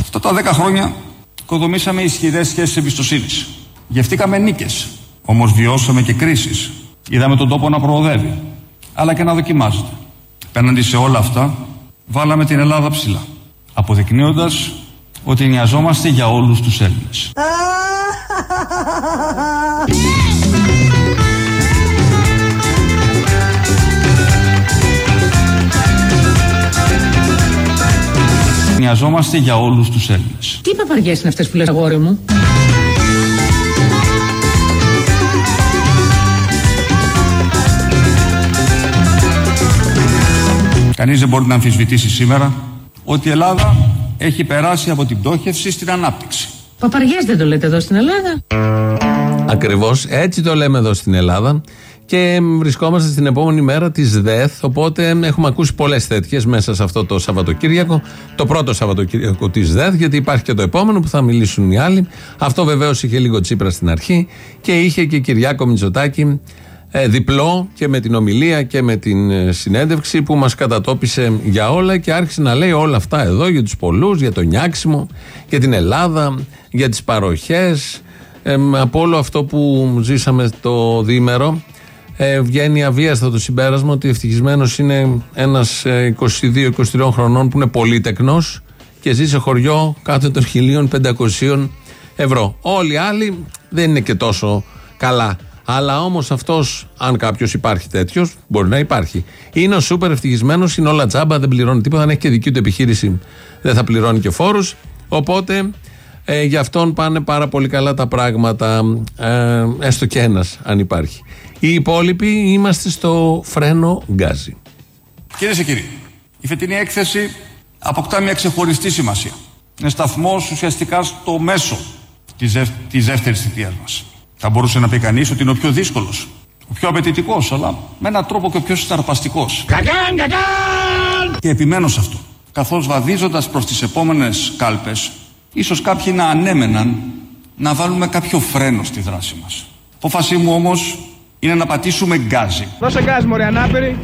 Αυτά τα δέκα χρόνια οικοδομήσαμε ισχυρές σχέσεις εμπιστοσύνης. Γευτήκαμε νίκες. Όμως βιώσαμε και κρίσεις. Είδαμε τον τόπο να προοδεύει, αλλά και να δοκιμάζεται. Πέναντι σε όλα αυτά, βάλαμε την Ελλάδα ψηλά. Αποδεικνύοντας ότι νοιαζόμαστε για όλους τους Έλληνες. Νοιαζόμαστε για όλους τους Έλληνες. Τι παπαριές είναι αυτές που λες αγόρι μου; Κανείς δεν μπορεί να αμφισβητήσει σήμερα ότι η Ελλάδα έχει περάσει από την πτώχευση στην ανάπτυξη. Παπαριές δεν το λέτε εδώ στην Ελλάδα; Ακριβώς έτσι το λέμε εδώ στην Ελλάδα. Και βρισκόμαστε στην επόμενη μέρα της ΔΕΘ. Οπότε έχουμε ακούσει πολλές τέτοιες μέσα σε αυτό το Σαββατοκύριακο. Το πρώτο Σαββατοκύριακο της ΔΕΘ, γιατί υπάρχει και το επόμενο που θα μιλήσουν οι άλλοι. Αυτό βεβαίως είχε λίγο τσίπρα στην αρχή και είχε και Κυριάκο Μητσοτάκη ε, διπλό και με την ομιλία και με την ε, συνέντευξη που μας κατατόπισε για όλα και άρχισε να λέει όλα αυτά εδώ για τους πολλούς, για το νιάξιμο, για την Ελλάδα, για τις παροχές, ε, από όλο αυτό που ζήσαμε το διήμερο ε, βγαίνει αβίαστα το συμπέρασμα ότι ευτυχισμένος είναι ένας 22-23 χρονών που είναι πολύτεκνος και ζει σε χωριό κάτω των 1500 ευρώ. Όλοι οι άλλοι δεν είναι και τόσο καλά. Αλλά όμως αυτός, αν κάποιος υπάρχει τέτοιος, μπορεί να υπάρχει. Είναι ο σούπερ ευτυχισμένος, είναι όλα τζάμπα, δεν πληρώνει τίποτα, αν έχει και δική του επιχείρηση, δεν θα πληρώνει και φόρους. Οπότε ε, για αυτόν πάνε πάρα πολύ καλά τα πράγματα, ε, έστω και ένας, αν υπάρχει. Οι υπόλοιποι είμαστε στο φρένο γκάζι. Κυρίες και κύριοι, η φετινή έκθεση αποκτά μια ξεχωριστή σημασία. Είναι σταθμός ουσιαστικά στο μέσο της δεύτερη δεύτερης θητείας μας. Θα μπορούσε να πει κανείς ότι είναι ο πιο δύσκολος, ο πιο απαιτητικός, αλλά με έναν τρόπο και ο πιο συναρπαστικός. Και επιμένω σε αυτό. Καθώς βαδίζοντας προς τις επόμενες κάλπες, ίσως κάποιοι να ανέμεναν να βάλουμε κάποιο φρένο στη δράση μας. Απόφασή μου όμως είναι να πατήσουμε γκάζι. Δώσε γκάζι, μωρέ, ανάπηρη.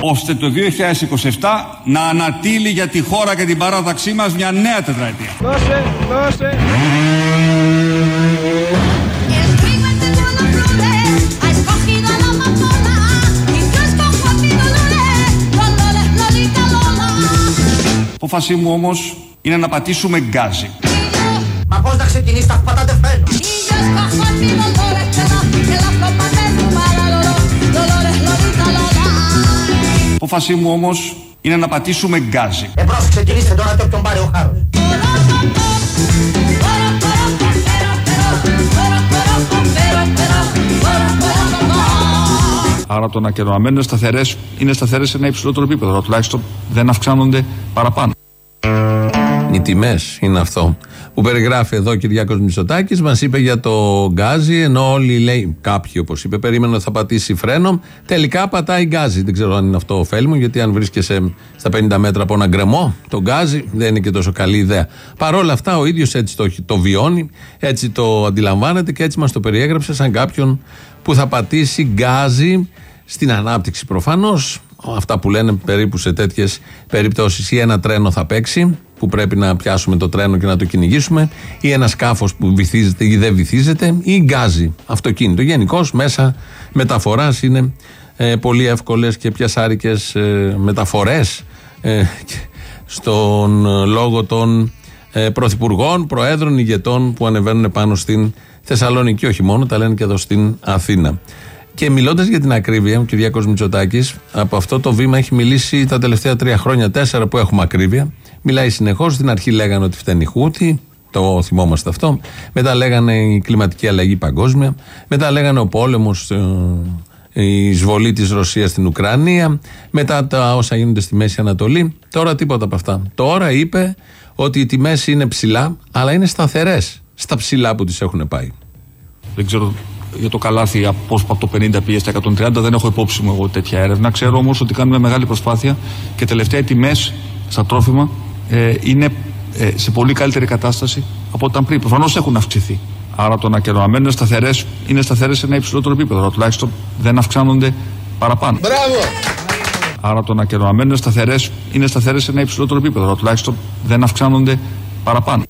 Ώστε το 2027 να ανατείλει για τη χώρα και την παράδαξή μας μια νέα τετραετία. Δώσε, δώσε. Απόφασή μου όμως είναι να πατήσουμε γκάζι. Μα πώς να ξεκινήσεις τα πατάτε φρένο. Απόφασή μου όμως είναι να πατήσουμε γκάζι. Εμπρός ξεκινήστε τώρα και όποιον πάρει ο χάρος. Άρα το να και να μένουν σταθερές είναι σταθερές σε ένα υψηλότερο επίπεδο. Αλλά τουλάχιστον δεν αυξάνονται παραπάνω. Οι τιμές είναι αυτό που περιγράφει εδώ ο Κυριάκος Μητσοτάκης. Μας είπε για το γκάζι, ενώ όλοι λέει, κάποιοι όπως είπε, περίμεναν ότι θα πατήσει φρένο. Τελικά πατάει γκάζι. Δεν ξέρω αν είναι αυτό ωφέλιμο, γιατί αν βρίσκεσαι στα 50 μέτρα από ένα γκρεμό, το γκάζι δεν είναι και τόσο καλή ιδέα. Παρ' όλα αυτά, ο ίδιος έτσι το, το βιώνει, έτσι το αντιλαμβάνεται και έτσι μας το περιέγραψε σαν κάποιον που θα πατήσει γκάζι στην ανάπτυξη προφανώς. Αυτά που λένε περίπου σε τέτοιες περιπτώσεις. Ή ένα τρένο θα παίξει, που πρέπει να πιάσουμε το τρένο και να το κυνηγήσουμε, ή ένα σκάφος που βυθίζεται ή δεν βυθίζεται, ή γκάζι αυτοκίνητο. Γενικώς μέσα μεταφοράς είναι ε, πολύ εύκολες και πιασάρικες ε, μεταφορές ε, στον λόγο των ε, πρωθυπουργών, προέδρων, ηγετών που ανεβαίνουν πάνω στην Θεσσαλονίκη. Όχι μόνο, τα λένε και εδώ στην Αθήνα. Και μιλώντας για την ακρίβεια, ο Κυριάκο Μητσοτάκης, από αυτό το βήμα έχει μιλήσει τα τελευταία τρία χρόνια, τέσσερα που έχουμε ακρίβεια. Μιλάει συνεχώς. Στην αρχή λέγανε ότι φταίνει χούτι, το θυμόμαστε αυτό. Μετά λέγανε η κλιματική αλλαγή παγκόσμια. Μετά λέγανε ο πόλεμος, ε, η εισβολή της Ρωσίας στην Ουκρανία. Μετά τα όσα γίνονται στη Μέση Ανατολή. Τώρα τίποτα από αυτά. Τώρα είπε ότι οι τιμές είναι ψηλά, αλλά είναι σταθερές στα ψηλά που τις έχουν πάει. Δεν ξέρω για το καλάθι πώς από το 50 πήγε στα 130, δεν έχω υπόψη μου εγώ τέτοια έρευνα. Ξέρω όμως ότι κάνουμε μεγάλη προσπάθεια και τελευταία οι τιμές στα τρόφιμα ε, είναι ε, σε πολύ καλύτερη κατάσταση από ό,τι ήταν πριν. Προφανώς έχουν αυξηθεί. Άρα το να κερδομένε σταθερές είναι σταθερές σε ένα υψηλότερο επίπεδο. Αλλά τουλάχιστον δεν αυξάνονται παραπάνω. Μπράβο! Άρα το να κερδομένε σταθερές είναι σταθερές σε ένα υψηλότερο επίπεδο. Αλλά τουλάχιστον δεν αυξάνονται παραπάνω.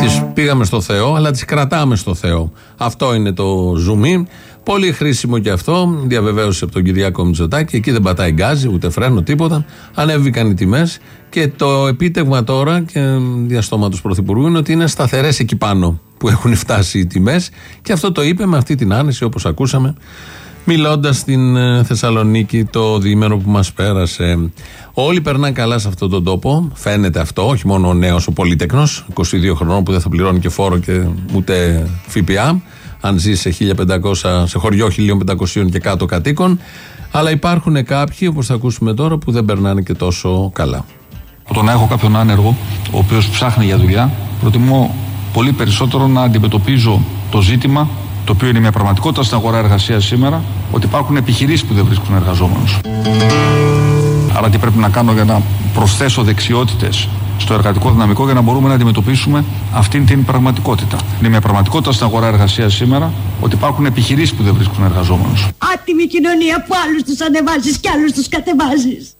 Τις πήγαμε στο Θεό, αλλά τις κρατάμε στο Θεό. Αυτό είναι το ζουμί. Πολύ χρήσιμο και αυτό. Διαβεβαίωσε από τον Κυριάκο Μητσοτάκη. Εκεί δεν πατάει γκάζι, ούτε φρένο, τίποτα. Ανέβηκαν οι τιμές. Και το επίτευγμα τώρα και διαστόματο Πρωθυπουργού είναι ότι είναι σταθερές εκεί πάνω που έχουν φτάσει οι τιμές. Και αυτό το είπε με αυτή την άνεση, όπως ακούσαμε, μιλώντας στην ε, Θεσσαλονίκη το διήμερο που μας πέρασε. Όλοι περνάνε καλά σε αυτόν τον τόπο. Φαίνεται αυτό, όχι μόνο ο νέος, ο πολίτεκνο, 22 χρονών που δεν θα πληρώνει και φόρο και ούτε ΦΠΑ, αν ζεις σε, 1500, σε χωριό 1500 και κάτω κατοίκων. Αλλά υπάρχουν κάποιοι, όπως θα ακούσουμε τώρα, που δεν περνάνε και τόσο καλά. Το να έχω κάποιον άνεργο, ο οποίος ψάχνει για δουλειά, προτιμώ πολύ περισσότερο να αντιμετωπίζω το ζήτημα, το οποίο είναι μια πραγματικότητα στην αγορά εργασίας σήμερα, ότι υπάρχουν επιχειρήσεις που δεν βρίσκουν εργαζόμενους. Άρα τι πρέπει να κάνω για να προσθέσω δεξιότητες στο εργατικό δυναμικό για να μπορούμε να αντιμετωπίσουμε αυτήν την πραγματικότητα. Είναι μια πραγματικότητα στην αγορά εργασίας σήμερα ότι υπάρχουν επιχειρήσεις που δεν βρίσκουν εργαζόμενους. Άτιμη κοινωνία που άλλους τους ανεβάζεις και άλλους τους κατεβάζεις.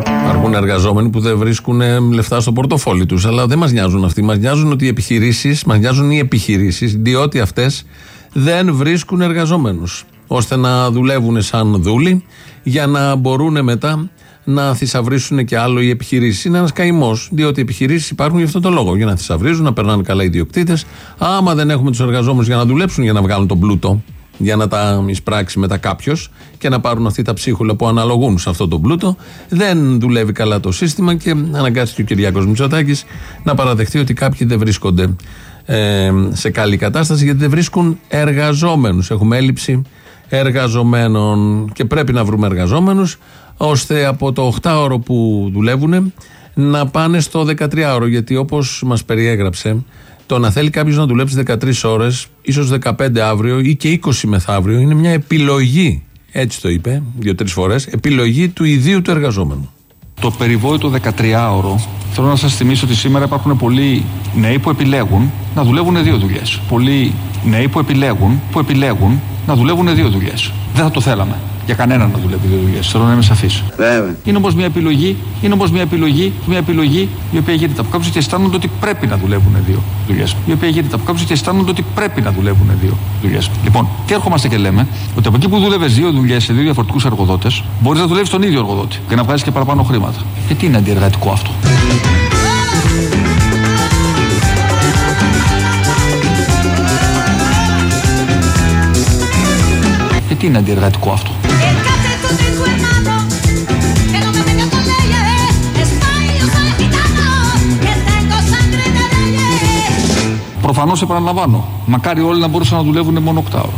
Υπάρχουν εργαζόμενοι που δεν βρίσκουν ε, λεφτά στο πορτοφόλι τους. Αλλά δεν μας νοιάζουν αυτοί. Μας νοιάζουν ότι οι επιχειρήσεις, μας νοιάζουν οι επιχειρήσεις, διότι αυτές δεν βρίσκουν εργαζόμενους. ώστε να δουλεύουν σαν δούλοι για να μπορούν μετά να θησαυρίσουν και άλλο οι επιχειρήσεις. Είναι ένας καημός, διότι οι επιχειρήσεις υπάρχουν για αυτόν τον λόγο. Για να θησαυρίζουν, να περνάνε καλά οι ιδιοκτήτες. Άμα δεν έχουμε τους εργαζόμενους για να δουλέψουν, για να βγάλουν τον πλούτο, για να τα εισπράξει μετά κάποιος και να πάρουν αυτή τα ψίχουλα που αναλογούν σε αυτό τον πλούτο, δεν δουλεύει καλά το σύστημα και αναγκάστηκε ο Κυριάκος Μητσοτάκης να παραδεχτεί ότι κάποιοι δεν βρίσκονται ε, σε καλή κατάσταση γιατί δεν βρίσκουν εργαζόμενους. Έχουμε έλλειψη εργαζομένων και πρέπει να βρούμε εργαζόμενους ώστε από το 8ωρο που δουλεύουν να πάνε στο 13ωρο γιατί όπως μας περιέγραψε το να θέλει κάποιος να δουλέψει 13 ώρες ίσως 15 αύριο ή και 20 μεθαύριο είναι μια επιλογή έτσι το είπε δύο-τρεις φορές επιλογή του ιδίου του εργαζόμενου. Το περιβόητο 13ωρο θέλω να σας θυμίσω ότι σήμερα υπάρχουν πολλοί νέοι που επιλέγουν να δουλεύουν δύο δουλειές. Πολλοί νέοι που επιλέγουν, που επιλέγουν να δουλεύουν δύο δουλειές. Δεν θα το θέλαμε για κανέναν να δουλεύει δύο δουλειέ. Θέλω να είμαι σαφής. Είναι όμως μια επιλογή, είναι όμως μια επιλογή, μια επιλογή η οποία γίνεται από κάποιου και αισθάνονται ότι πρέπει να δουλεύουν δύο δουλειές. Η οποία γίνεται από κάποιου και αισθάνονται ότι πρέπει να δουλεύουν δύο δουλειές. Λοιπόν, τι έρχομαστε και λέμε ότι από εκεί που δούλευε δύο δουλειές σε δύο διαφορετικούς εργοδότες, μπορείς να δουλεύεις τον ίδιο εργοδότη και να βγάζεις και παραπάνω χρήματα. Και τι είναι αντιεργατικό αυτό; τι είναι αντιεργατικό αυτό; Προφανώς επαναλαμβάνω, μακάρι όλοι να μπορούσαν να δουλεύουν μόνο 8 ώρα.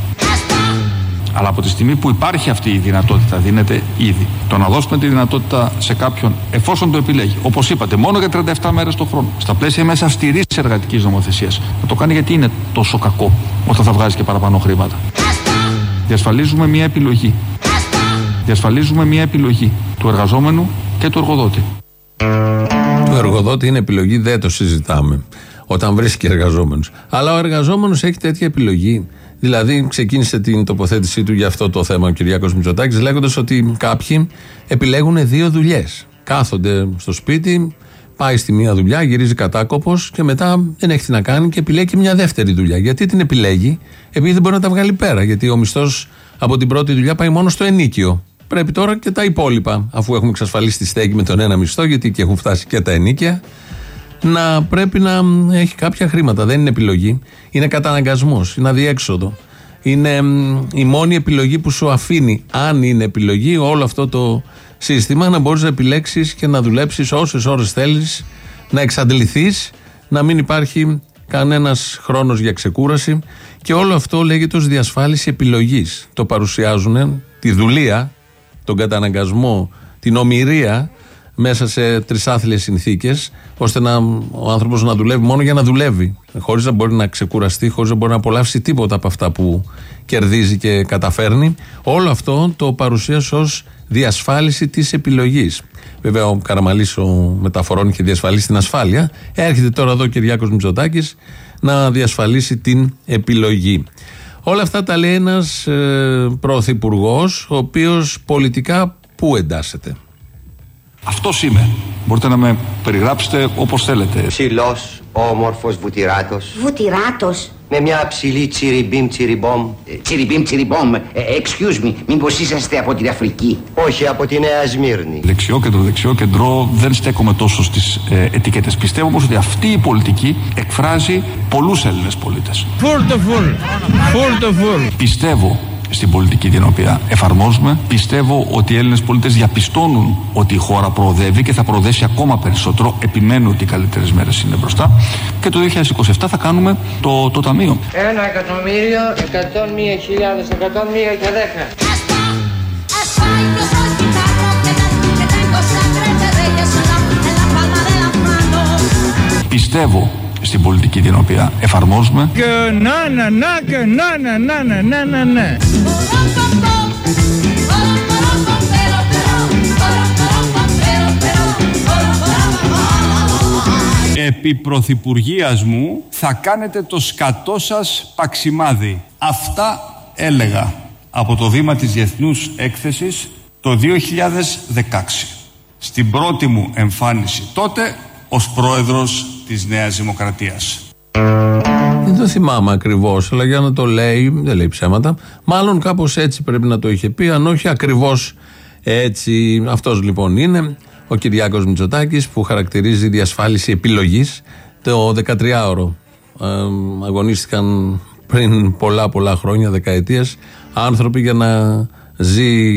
Αλλά από τη στιγμή που υπάρχει αυτή η δυνατότητα, δίνεται ήδη. Το να δώσουμε τη δυνατότητα σε κάποιον, εφόσον το επιλέγει, όπως είπατε, μόνο για 37 μέρες το χρόνο, στα πλαίσια μέσα αυστηρής εργατικής νομοθεσίας, να το κάνει γιατί είναι τόσο κακό όταν θα βγάζει και παραπάνω χρήματα. Διασφαλίζουμε μια επιλογή. Διασφαλίζουμε μια επιλογή του εργαζόμενου και του εργοδότη. Το εργοδότη είναι επιλογή, δεν το συζητάμε. Όταν βρίσκει εργαζόμενους. Αλλά ο εργαζόμενος έχει τέτοια επιλογή. Δηλαδή, ξεκίνησε την τοποθέτησή του για αυτό το θέμα ο Κυριάκος Μητσοτάκης, λέγοντας ότι κάποιοι επιλέγουν δύο δουλειές. Κάθονται στο σπίτι, πάει στη μία δουλειά, γυρίζει κατάκοπος και μετά δεν έχει τι να κάνει και επιλέγει μια δεύτερη δουλειά. Γιατί την επιλέγει, επειδή δεν μπορεί να τα βγάλει πέρα. Γιατί ο μισθός από την πρώτη δουλειά πάει μόνο στο ενίκιο. Πρέπει τώρα και τα υπόλοιπα, αφού έχουμε εξασφαλίσει τη στέγη με τον ένα μισθό, γιατί και έχουν φτάσει και τα ενίκια, να πρέπει να έχει κάποια χρήματα. Δεν είναι επιλογή. Είναι καταναγκασμός, είναι αδιέξοδο. Είναι η μόνη επιλογή που σου αφήνει, αν είναι επιλογή, όλο αυτό το σύστημα να μπορείς να επιλέξεις και να δουλέψεις όσες ώρες θέλεις, να εξαντληθείς, να μην υπάρχει κανένας χρόνος για ξεκούραση. Και όλο αυτό λέγεται ως διασφάλιση επιλογής. Το παρουσιάζουν τη δουλεία, τον καταναγκασμό, την ομοιρία μέσα σε τρισάθλιες συνθήκες ώστε να, ο άνθρωπος να δουλεύει μόνο για να δουλεύει χωρίς να μπορεί να ξεκουραστεί, χωρίς να μπορεί να απολαύσει τίποτα από αυτά που κερδίζει και καταφέρνει όλο αυτό το παρουσίασε ως διασφάλιση της επιλογής. Βέβαια, ο Καραμαλής ο μεταφορών είχε διασφαλίσει την ασφάλεια. Έρχεται τώρα εδώ ο Κυριάκος Μητσοτάκης να διασφαλίσει την επιλογή. Όλα αυτά τα λέει ένας ε, πρωθυπουργός, ο οποίος πολιτικά πού εντάσσεται; Αυτός είμαι. Μπορείτε να με περιγράψετε όπως θέλετε. Ψηλός, όμορφος, βουτυράτος. Βουτυράτος. Με μια ψηλή τσιριμπίμ τσιριμπόμ. Τσιριμπίμ, τσιριμπόμ. Ε, excuse me, μήπως είσαστε από την Αφρική; Όχι από τη Νέα Σμύρνη. Δεξιό κέντρο, δεξιό κέντρο, δεν στέκομαι τόσο στις ε, ετικέτες. Πιστεύω όμως ότι αυτή η πολιτική εκφράζει πολλούς Έλληνες πολίτες. Full το full. Full το full. Πιστεύω στην πολιτική την οποία εφαρμόζουμε. Πιστεύω ότι οι Έλληνες πολίτες διαπιστώνουν ότι η χώρα προοδεύει και θα προοδεύσει ακόμα περισσότερο. Επιμένω ότι οι καλύτερες μέρες είναι μπροστά. Και το 2027 θα κάνουμε το, το ταμείο. Ένα εκατομμύριο, εκατόν μία χιλιάδες, εκατόν μία και δέκα. Πιστεύω στην πολιτική την οποία εφαρμόζουμε. Και να να να και να να να να να να να. Επί πρωθυπουργίας μου θα κάνετε το σκατό σας παξιμάδι. Αυτά έλεγα από το βήμα της Διεθνούς Έκθεσης το 2016. Στην πρώτη μου εμφάνιση τότε ως πρόεδρος της Νέας Δημοκρατίας. Δεν το θυμάμαι ακριβώς, αλλά για να το λέει, δεν λέει ψέματα. Μάλλον κάπως έτσι πρέπει να το είχε πει, αν όχι ακριβώς έτσι. Αυτός λοιπόν είναι ο Κυριάκος Μητσοτάκης που χαρακτηρίζει διασφάλιση επιλογής. Το 13ωρο ε, αγωνίστηκαν πριν πολλά πολλά χρόνια, δεκαετίες, άνθρωποι για να ζει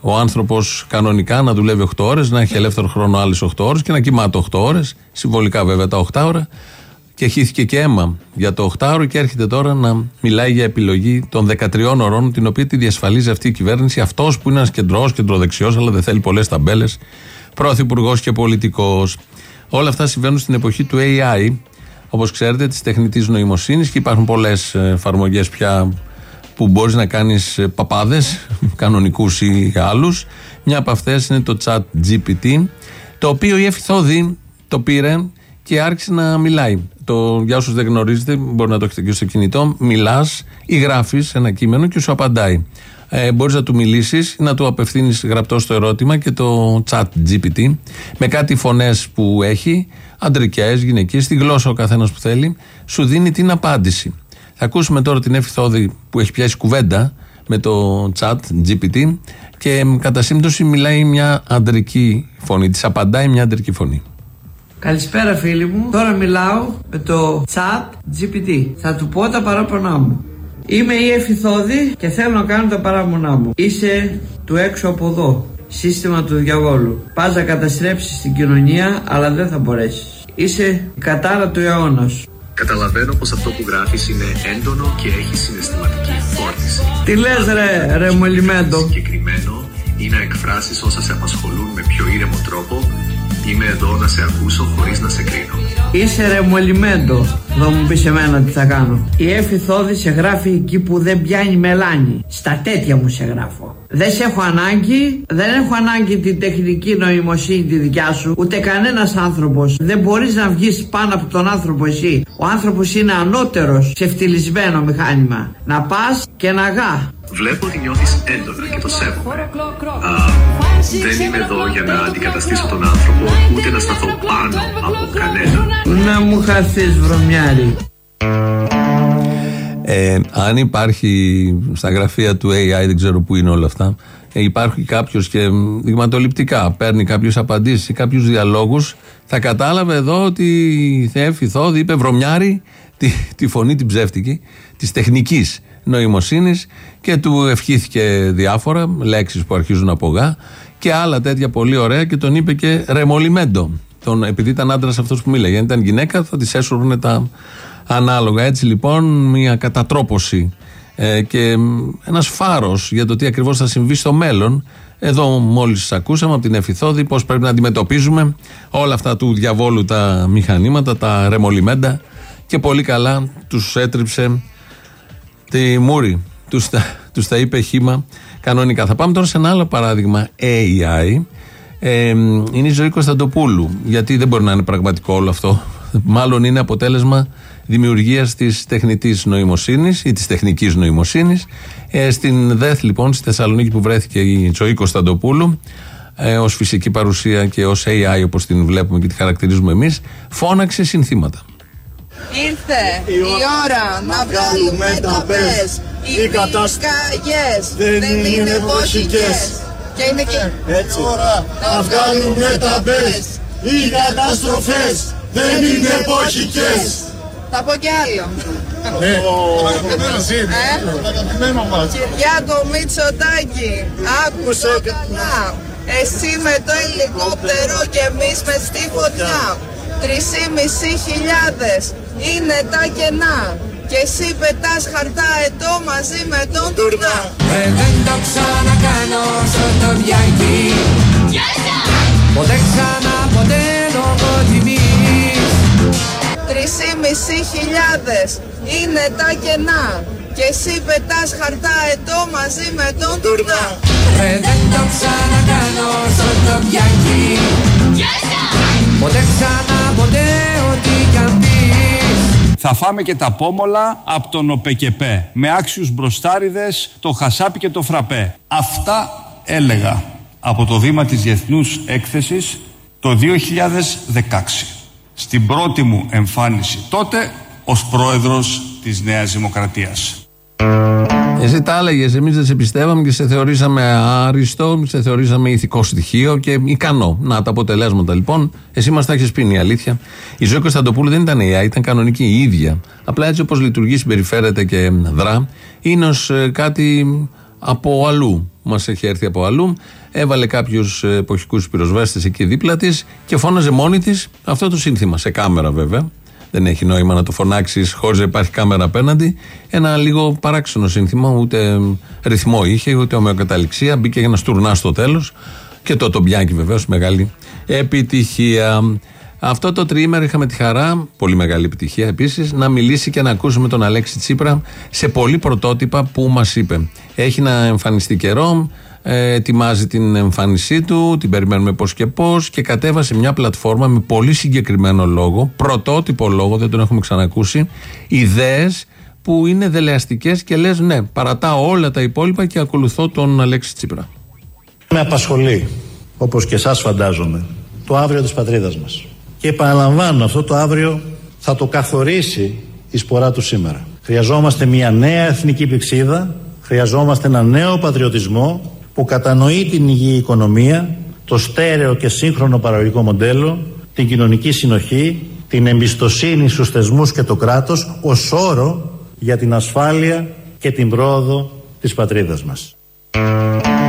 ο άνθρωπος κανονικά, να δουλεύει 8 ώρες, να έχει ελεύθερο χρόνο άλλες 8 ώρες και να κοιμάται 8 ώρες. Συμβολικά βέβαια τα 8 ώρα. Και χύθηκε και αίμα για το 8 ώρο και έρχεται τώρα να μιλάει για επιλογή των 13 ωρών, την οποία τη διασφαλίζει αυτή η κυβέρνηση. Αυτός που είναι ένας κεντρός, κεντροδεξιός, αλλά δεν θέλει πολλές ταμπέλες, πρωθυπουργός και πολιτικός. Όλα αυτά συμβαίνουν στην εποχή του AI, όπως ξέρετε, της τεχνητής νοημοσύνης και υπάρχουν πολλές εφαρμογές πια που μπορείς να κάνεις παπάδες, κανονικούς ή άλλους. Μια από αυτές είναι το chat GPT, το οποίο η Εφηθόδη το πήρε και άρχισε να μιλάει. Το, για όσους δεν γνωρίζετε, μπορεί να το έχετε και στο κινητό. Μιλάς ή γράφεις ένα κείμενο και σου απαντάει. Ε, μπορείς να του μιλήσεις ή να του απευθύνεις γραπτό στο ερώτημα και το chat GPT με κάτι φωνές που έχει, αντρικές, γυναικείε, στη γλώσσα ο καθένας που θέλει, σου δίνει την απάντηση. Θα ακούσουμε τώρα την Εύη που έχει πιάσει κουβέντα με το chat GPT και κατά σύμπτωση μιλάει μια αντρική φωνή. Της απαντάει μια αντρική φωνή. Καλησπέρα φίλοι μου. Τώρα μιλάω με το chat GPT. Θα του πω τα παράπονά μου. Είμαι η Εφηθόδη και θέλω να κάνω τα παράπονά μου. Είσαι του έξω από εδώ. Σύστημα του διαβόλου. Πας να καταστρέψεις την κοινωνία αλλά δεν θα μπορέσεις. Είσαι η κατάρα του αιώνας σου. Καταλαβαίνω πως αυτό που γράφεις είναι έντονο και έχει συναισθηματική φόρτιση. Τι λες ρε, ρε μολυμέντο. Συγκεκριμένο ή να εκφράσεις όσα σε απασχολούν με πιο ήρεμο τρόπο Είμαι εδώ να σε ακούσω χωρίς να σε κρίνω. Είσαι ρε μολυμέντο. Εδώ μου πεις εμένα τι θα κάνω. Η Εφη Θόδη σε γράφει εκεί που δεν πιάνει μελάνι. Στα τέτοια μου σε γράφω. Δεν σε έχω ανάγκη, δεν έχω ανάγκη την τεχνική νοημοσύνη τη δικιά σου, ούτε κανένας άνθρωπος. Δεν μπορείς να βγεις πάνω από τον άνθρωπο εσύ. Ο άνθρωπος είναι ανώτερος σε φτυλισμένο μηχάνημα. Να πας και να γά. Βλέπω ότι νιώθεις έντονα και το σέβομαι. Α, δεν είμαι εδώ για να αντικαταστήσω τον άνθρωπο, ούτε να σταθώ πάνω από κανέναν. Να μου χαθείς βρωμιάρι. Ε, αν υπάρχει στα γραφεία του AI, δεν ξέρω πού είναι όλα αυτά, ε, υπάρχει κάποιος και δειγματοληπτικά παίρνει κάποιες απαντήσεις ή κάποιους διαλόγους, θα κατάλαβε εδώ ότι η Θεέφη Θόδη είπε βρωμιάρι τη, τη φωνή την ψεύτικη της τεχνικής νοημοσύνης και του ευχήθηκε διάφορα λέξεις που αρχίζουν από γά και άλλα τέτοια πολύ ωραία και τον είπε και ρεμολιμέντο. Τον, επειδή ήταν άντρας αυτός που μίλαγε. Αν ήταν γυναίκα, θα της έσουρουν τα ανάλογα. Έτσι λοιπόν, μια κατατρόπωση ε, και ένας φάρος για το τι ακριβώς θα συμβεί στο μέλλον. Εδώ μόλις ακούσαμε από την Εφηθόδη πώς πρέπει να αντιμετωπίζουμε όλα αυτά του διαβόλου τα μηχανήματα, τα ρεμολιμέντα και πολύ καλά τους έτριψε τη μούρη. Τους τα, τους τα είπε χήμα κανονικά. Θα πάμε τώρα σε ένα άλλο παράδειγμα AI. Ε, είναι η ζωή Κωνσταντοπούλου. Γιατί δεν μπορεί να είναι πραγματικό όλο αυτό. Μάλλον είναι αποτέλεσμα δημιουργίας της τεχνητής νοημοσύνης ή της τεχνικής νοημοσύνης. Ε, στην ΔΕΘ, λοιπόν, στη Θεσσαλονίκη που βρέθηκε η ζωή Κωνσταντοπούλου, ε, ως φυσική παρουσία και ως AI, όπως την βλέπουμε και τη χαρακτηρίζουμε εμείς, φώναξε συνθήματα. Ήρθε η ώρα να βγάλουμε τα πες Οι πυρκαγιές δεν είναι εποχικές Και είναι και Έτσι. να βγάλουμε τα πες Οι καταστροφές δεν είναι εποχικές Θα πω κι άλλο. Ναι, το Κυριάκο Μητσοτάκη Άκουσε καλά. Εσύ με το ελικόπτερο και εμείς με στη φωτιά. Τρισήμισι χιλιάδες. Είναι τα κενά και εσύ πετάς χαρτά ετώ μαζί με τον τουρνά Ε, δεν το ξανακάνω στο το διάκι Ποτέ ξανά, ποτέ λόγω τιμής. Τρισήμισι χιλιάδες. Είναι τα κενά. Και εσύ πετάς χαρτά ετώ μαζί με τον τουρνά Ε, δεν το ξανακάνω στο το διάκι Ποτέ ξανά, ποτέ Θα φάμε και τα πόμολα από τον ΟΠΕΚΕΠΕ με άξιους μπροστάριδες, το χασάπι και το φραπέ. Αυτά έλεγα από το βήμα της Διεθνούς Έκθεσης το 2016. Στην πρώτη μου εμφάνιση τότε ως πρόεδρος της Νέας Δημοκρατίας. Εσύ τα έλεγες, εμείς δεν σε πιστεύαμε και σε θεωρήσαμε άριστο, σε θεωρήσαμε ηθικό στοιχείο και ικανό. Να τα αποτελέσματα λοιπόν. Εσύ μας τα έχεις πει, είναι η αλήθεια. Η ζωή Κωνσταντοπούλου δεν ήταν AI, ήταν κανονική η ίδια. Απλά έτσι όπως λειτουργεί, συμπεριφέρεται και δρά, είναι ως κάτι από αλλού. Μας έχει έρθει από αλλού. Έβαλε κάποιους εποχικούς πυροσβέστες εκεί δίπλα της και φώναζε μόνη της αυτό το σύνθημα. Σε κάμερα βέβαια. Δεν έχει νόημα να το φωνάξεις χωρί να υπάρχει κάμερα απέναντι. Ένα λίγο παράξενο σύνθημα, ούτε ρυθμό είχε, ούτε ομοιοκαταληξία. Μπήκε για να στουρνά στο τέλος. Και το τομπιάκι βεβαίως, μεγάλη επιτυχία. Αυτό το τριήμερο είχαμε τη χαρά, πολύ μεγάλη επιτυχία επίσης, να μιλήσει και να ακούσουμε τον Αλέξη Τσίπρα σε πολύ πρωτότυπα που μας είπε. Έχει να εμφανιστεί καιρό, ε, ετοιμάζει την εμφάνισή του, την περιμένουμε πώς και πώς και κατέβασε μια πλατφόρμα με πολύ συγκεκριμένο λόγο, πρωτότυπο λόγο, δεν τον έχουμε ξανακούσει, ιδέες που είναι δελεαστικές και λες, ναι, παρατάω όλα τα υπόλοιπα και ακολουθώ τον Αλέξη Τσίπρα. Με απασχολεί, όπως και εσάς φαντάζομαι, το αύριο της πατρίδας μας. Και επαναλαμβάνω, αυτό το αύριο θα το καθορίσει η σπορά του σήμερα. Χρειαζόμαστε μια νέα εθνική πηξίδα, χρειαζόμαστε ένα νέο πατριωτισμό που κατανοεί την υγιή οικονομία, το στέρεο και σύγχρονο παραγωγικό μοντέλο, την κοινωνική συνοχή, την εμπιστοσύνη στους θεσμούς και το κράτος ως όρο για την ασφάλεια και την πρόοδο της πατρίδας μας.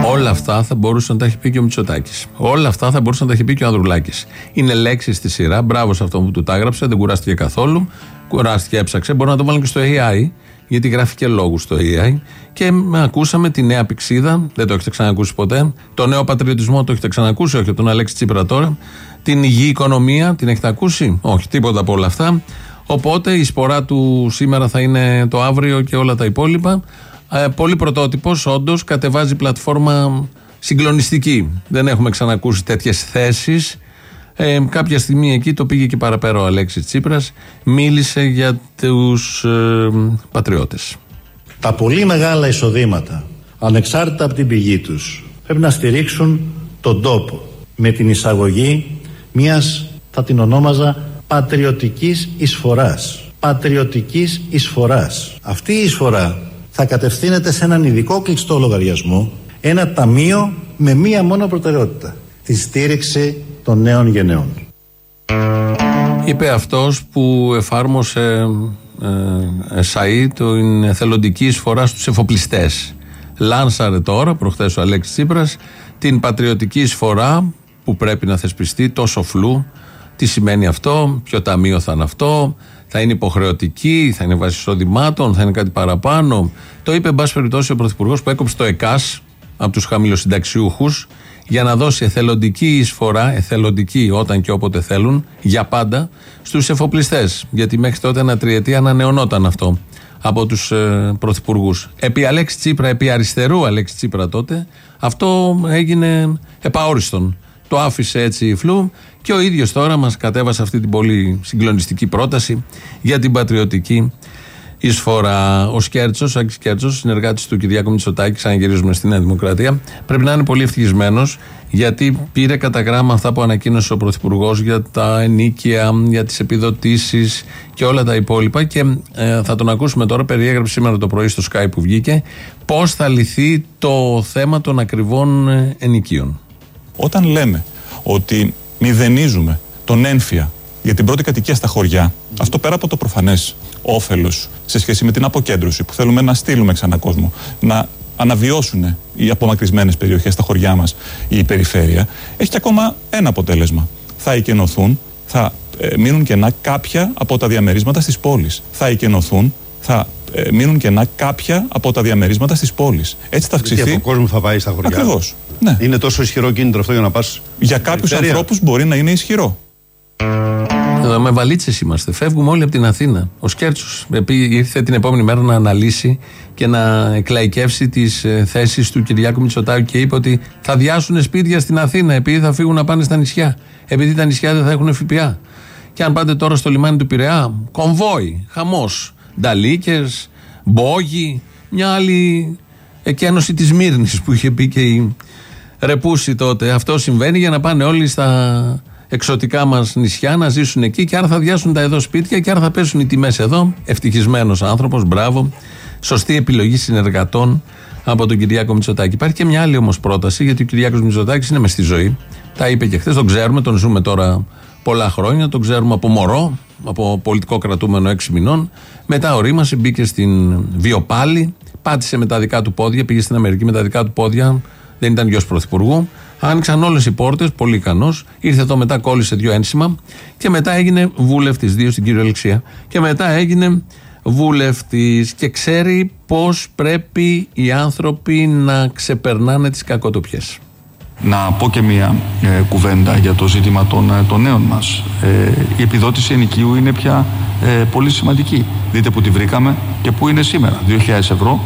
Όλα αυτά θα μπορούσε να τα έχει πει και ο Μητσοτάκης. Όλα αυτά θα μπορούσε να τα έχει πει και ο Ανδρουλάκης. Είναι λέξεις στη σειρά. Μπράβο σε αυτό που του τα έγραψε. Δεν κουράστηκε καθόλου. Κουράστηκε, έψαξε. Μπορεί να το βάλουν και στο AI. Γιατί γράφει και λόγους στο AI. Και ακούσαμε τη νέα πηξίδα. Δεν το έχετε ξανακούσει ποτέ. Το νέο πατριωτισμό το έχετε ξανακούσει. Όχι, τον Αλέξη Τσίπρα τώρα. Την υγιή οικονομία την έχετε ακούσει; Όχι, τίποτα από όλα αυτά. Οπότε η σπορά του σήμερα θα είναι το αύριο και όλα τα υπόλοιπα. Ε, πολύ πρωτότυπος, όντως, κατεβάζει πλατφόρμα συγκλονιστική. Δεν έχουμε ξανακούσει τέτοιες θέσεις. Ε, κάποια στιγμή εκεί το πήγε και παραπέρα ο Αλέξης Τσίπρας μίλησε για τους ε, πατριώτες. Τα πολύ μεγάλα εισοδήματα ανεξάρτητα από την πηγή τους πρέπει να στηρίξουν τον τόπο. Με την εισαγωγή μιας θα την ονόμαζα πατριωτικής εισφοράς. Πατριωτικής εισφοράς. Αυτή η εισφορά θα κατευθύνεται σε έναν ειδικό κλειστό λογαριασμό ένα ταμείο με μία μόνο προτεραιότητα. Τη στήριξη των νέων γενναιών. Είπε αυτός που εφάρμοσε ε, ΣΑΗ την εθελοντική εισφορά στους εφοπλιστές. Λάνσαρε τώρα, προχθές ο Αλέξης Τσίπρας, την πατριωτική εισφορά που πρέπει να θεσπιστεί τόσο φλού. Τι σημαίνει αυτό, ποιο ταμείο θα είναι αυτό, θα είναι υποχρεωτική, θα είναι βάση εισοδημάτων, θα είναι κάτι παραπάνω. Το είπε, εν πάση περιπτώσει, ο Πρωθυπουργός που έκοψε το ΕΚΑΣ από τους χαμηλοσυνταξιούχους για να δώσει εθελοντική εισφορά, εθελοντική όταν και όποτε θέλουν, για πάντα, στους εφοπλιστές. Γιατί μέχρι τότε ένα τριετή ανανεωνόταν αυτό. από τους ε, πρωθυπουργούς. Επί Αλέξη Τσίπρα, επί αριστερού Αλέξη Τσίπρα τότε, αυτό έγινε επαόριστον. Το άφησε έτσι φλού και ο ίδιος τώρα μας κατέβασε αυτή την πολύ συγκλονιστική πρόταση για την πατριωτική εισφορά. Ο Σκέρτσος, ο Άκης Σκέρτσος, συνεργάτης του Κυριάκου Μητσοτάκη, ξαναγυρίζουμε στη Νέα Δημοκρατία, πρέπει να είναι πολύ ευτυχισμένος γιατί πήρε κατά γράμμα αυτά που ανακοίνωσε ο Πρωθυπουργός για τα ενίκεια, για τις επιδοτήσεις και όλα τα υπόλοιπα. Και ε, θα τον ακούσουμε τώρα. Περιέγραψε σήμερα το πρωί στο Skype που βγήκε πώς θα λυθεί το θέμα των ακριβών ε, ενοικίων. Όταν λέμε ότι μηδενίζουμε τον ένφια για την πρώτη κατοικία στα χωριά, αυτό πέρα από το προφανές όφελος σε σχέση με την αποκέντρωση που θέλουμε να στείλουμε ξανά κόσμο, να αναβιώσουν οι απομακρυσμένες περιοχές στα χωριά μας ή η περιφέρεια, έχει και ακόμα ένα αποτέλεσμα. Θα εκενωθούν, θα ε, μείνουν κενά κάποια από τα διαμερίσματα στις πόλεις. Θα εκενωθούν, θα ε, μείνουν κενά κάποια από τα διαμερίσματα στις πόλεις. Έτσι θα αυξηθεί. Γιατί από κόσμο θα πάει στα χωριά. Ακριβώς. Ναι. Είναι τόσο ισχυρό κίνητρο αυτό για να πας. Για κάποιους ανθρώπους μπορεί να είναι ισχυρό. Εδώ με βαλίτσες είμαστε. Φεύγουμε όλοι από την Αθήνα. Ο Σκέρτσος ήρθε την επόμενη μέρα να αναλύσει και να εκλαϊκεύσει τις ε, θέσεις του Κυριάκου Μητσοτάκη και είπε ότι θα διάσουν σπίτια στην Αθήνα επειδή θα φύγουν να πάνε στα νησιά. Επειδή τα νησιά δεν θα έχουν ΦΠΑ. Και αν πάτε τώρα στο λιμάνι του Πειραιά, κομβόι, χαμός. Νταλίκες, μπόγι, μια άλλη εκένωση της Μύρνης που είχε πει και η Ρεπούση τότε. Αυτό συμβαίνει για να πάνε όλοι στα εξωτικά μας νησιά να ζήσουν εκεί και άρα θα διάσουν τα εδώ σπίτια και άρα θα πέσουν οι τιμές εδώ. Ευτυχισμένος άνθρωπος, μπράβο. Σωστή επιλογή συνεργατών από τον Κυριάκο Μητσοτάκη. Υπάρχει και μια άλλη όμως πρόταση, γιατί ο Κυριάκος Μητσοτάκης είναι μες στη ζωή. Τα είπε και χθες, τον ξέρουμε, τον ζούμε τώρα πολλά χρόνια, τον ξέρουμε από μωρό, από πολιτικό κρατούμενο 6 μηνών. Μετά ορίμασε, μπήκε στην Βιοπάλη, πάτησε με τα δικά του πόδια, πήγε στην Αμερική με τα δικά του πόδια, δεν ήταν γιος πρωθυπουργού. Άνοιξαν όλες οι πόρτες, πολύ ικανός. Ήρθε εδώ μετά, κόλλησε δύο ένσημα και μετά έγινε βούλευτη, δύο στην κυριολεξία. Και μετά έγινε βουλευτής και ξέρει πώς πρέπει οι άνθρωποι να ξεπερνάνε τις κακοτοπιές. Να πω και μία ε, κουβέντα για το ζήτημα των, ε, των νέων μας. Ε, η επιδότηση ενοικίου είναι πια ε, πολύ σημαντική. Δείτε που τη βρήκαμε και που είναι σήμερα. 2.000 ευρώ,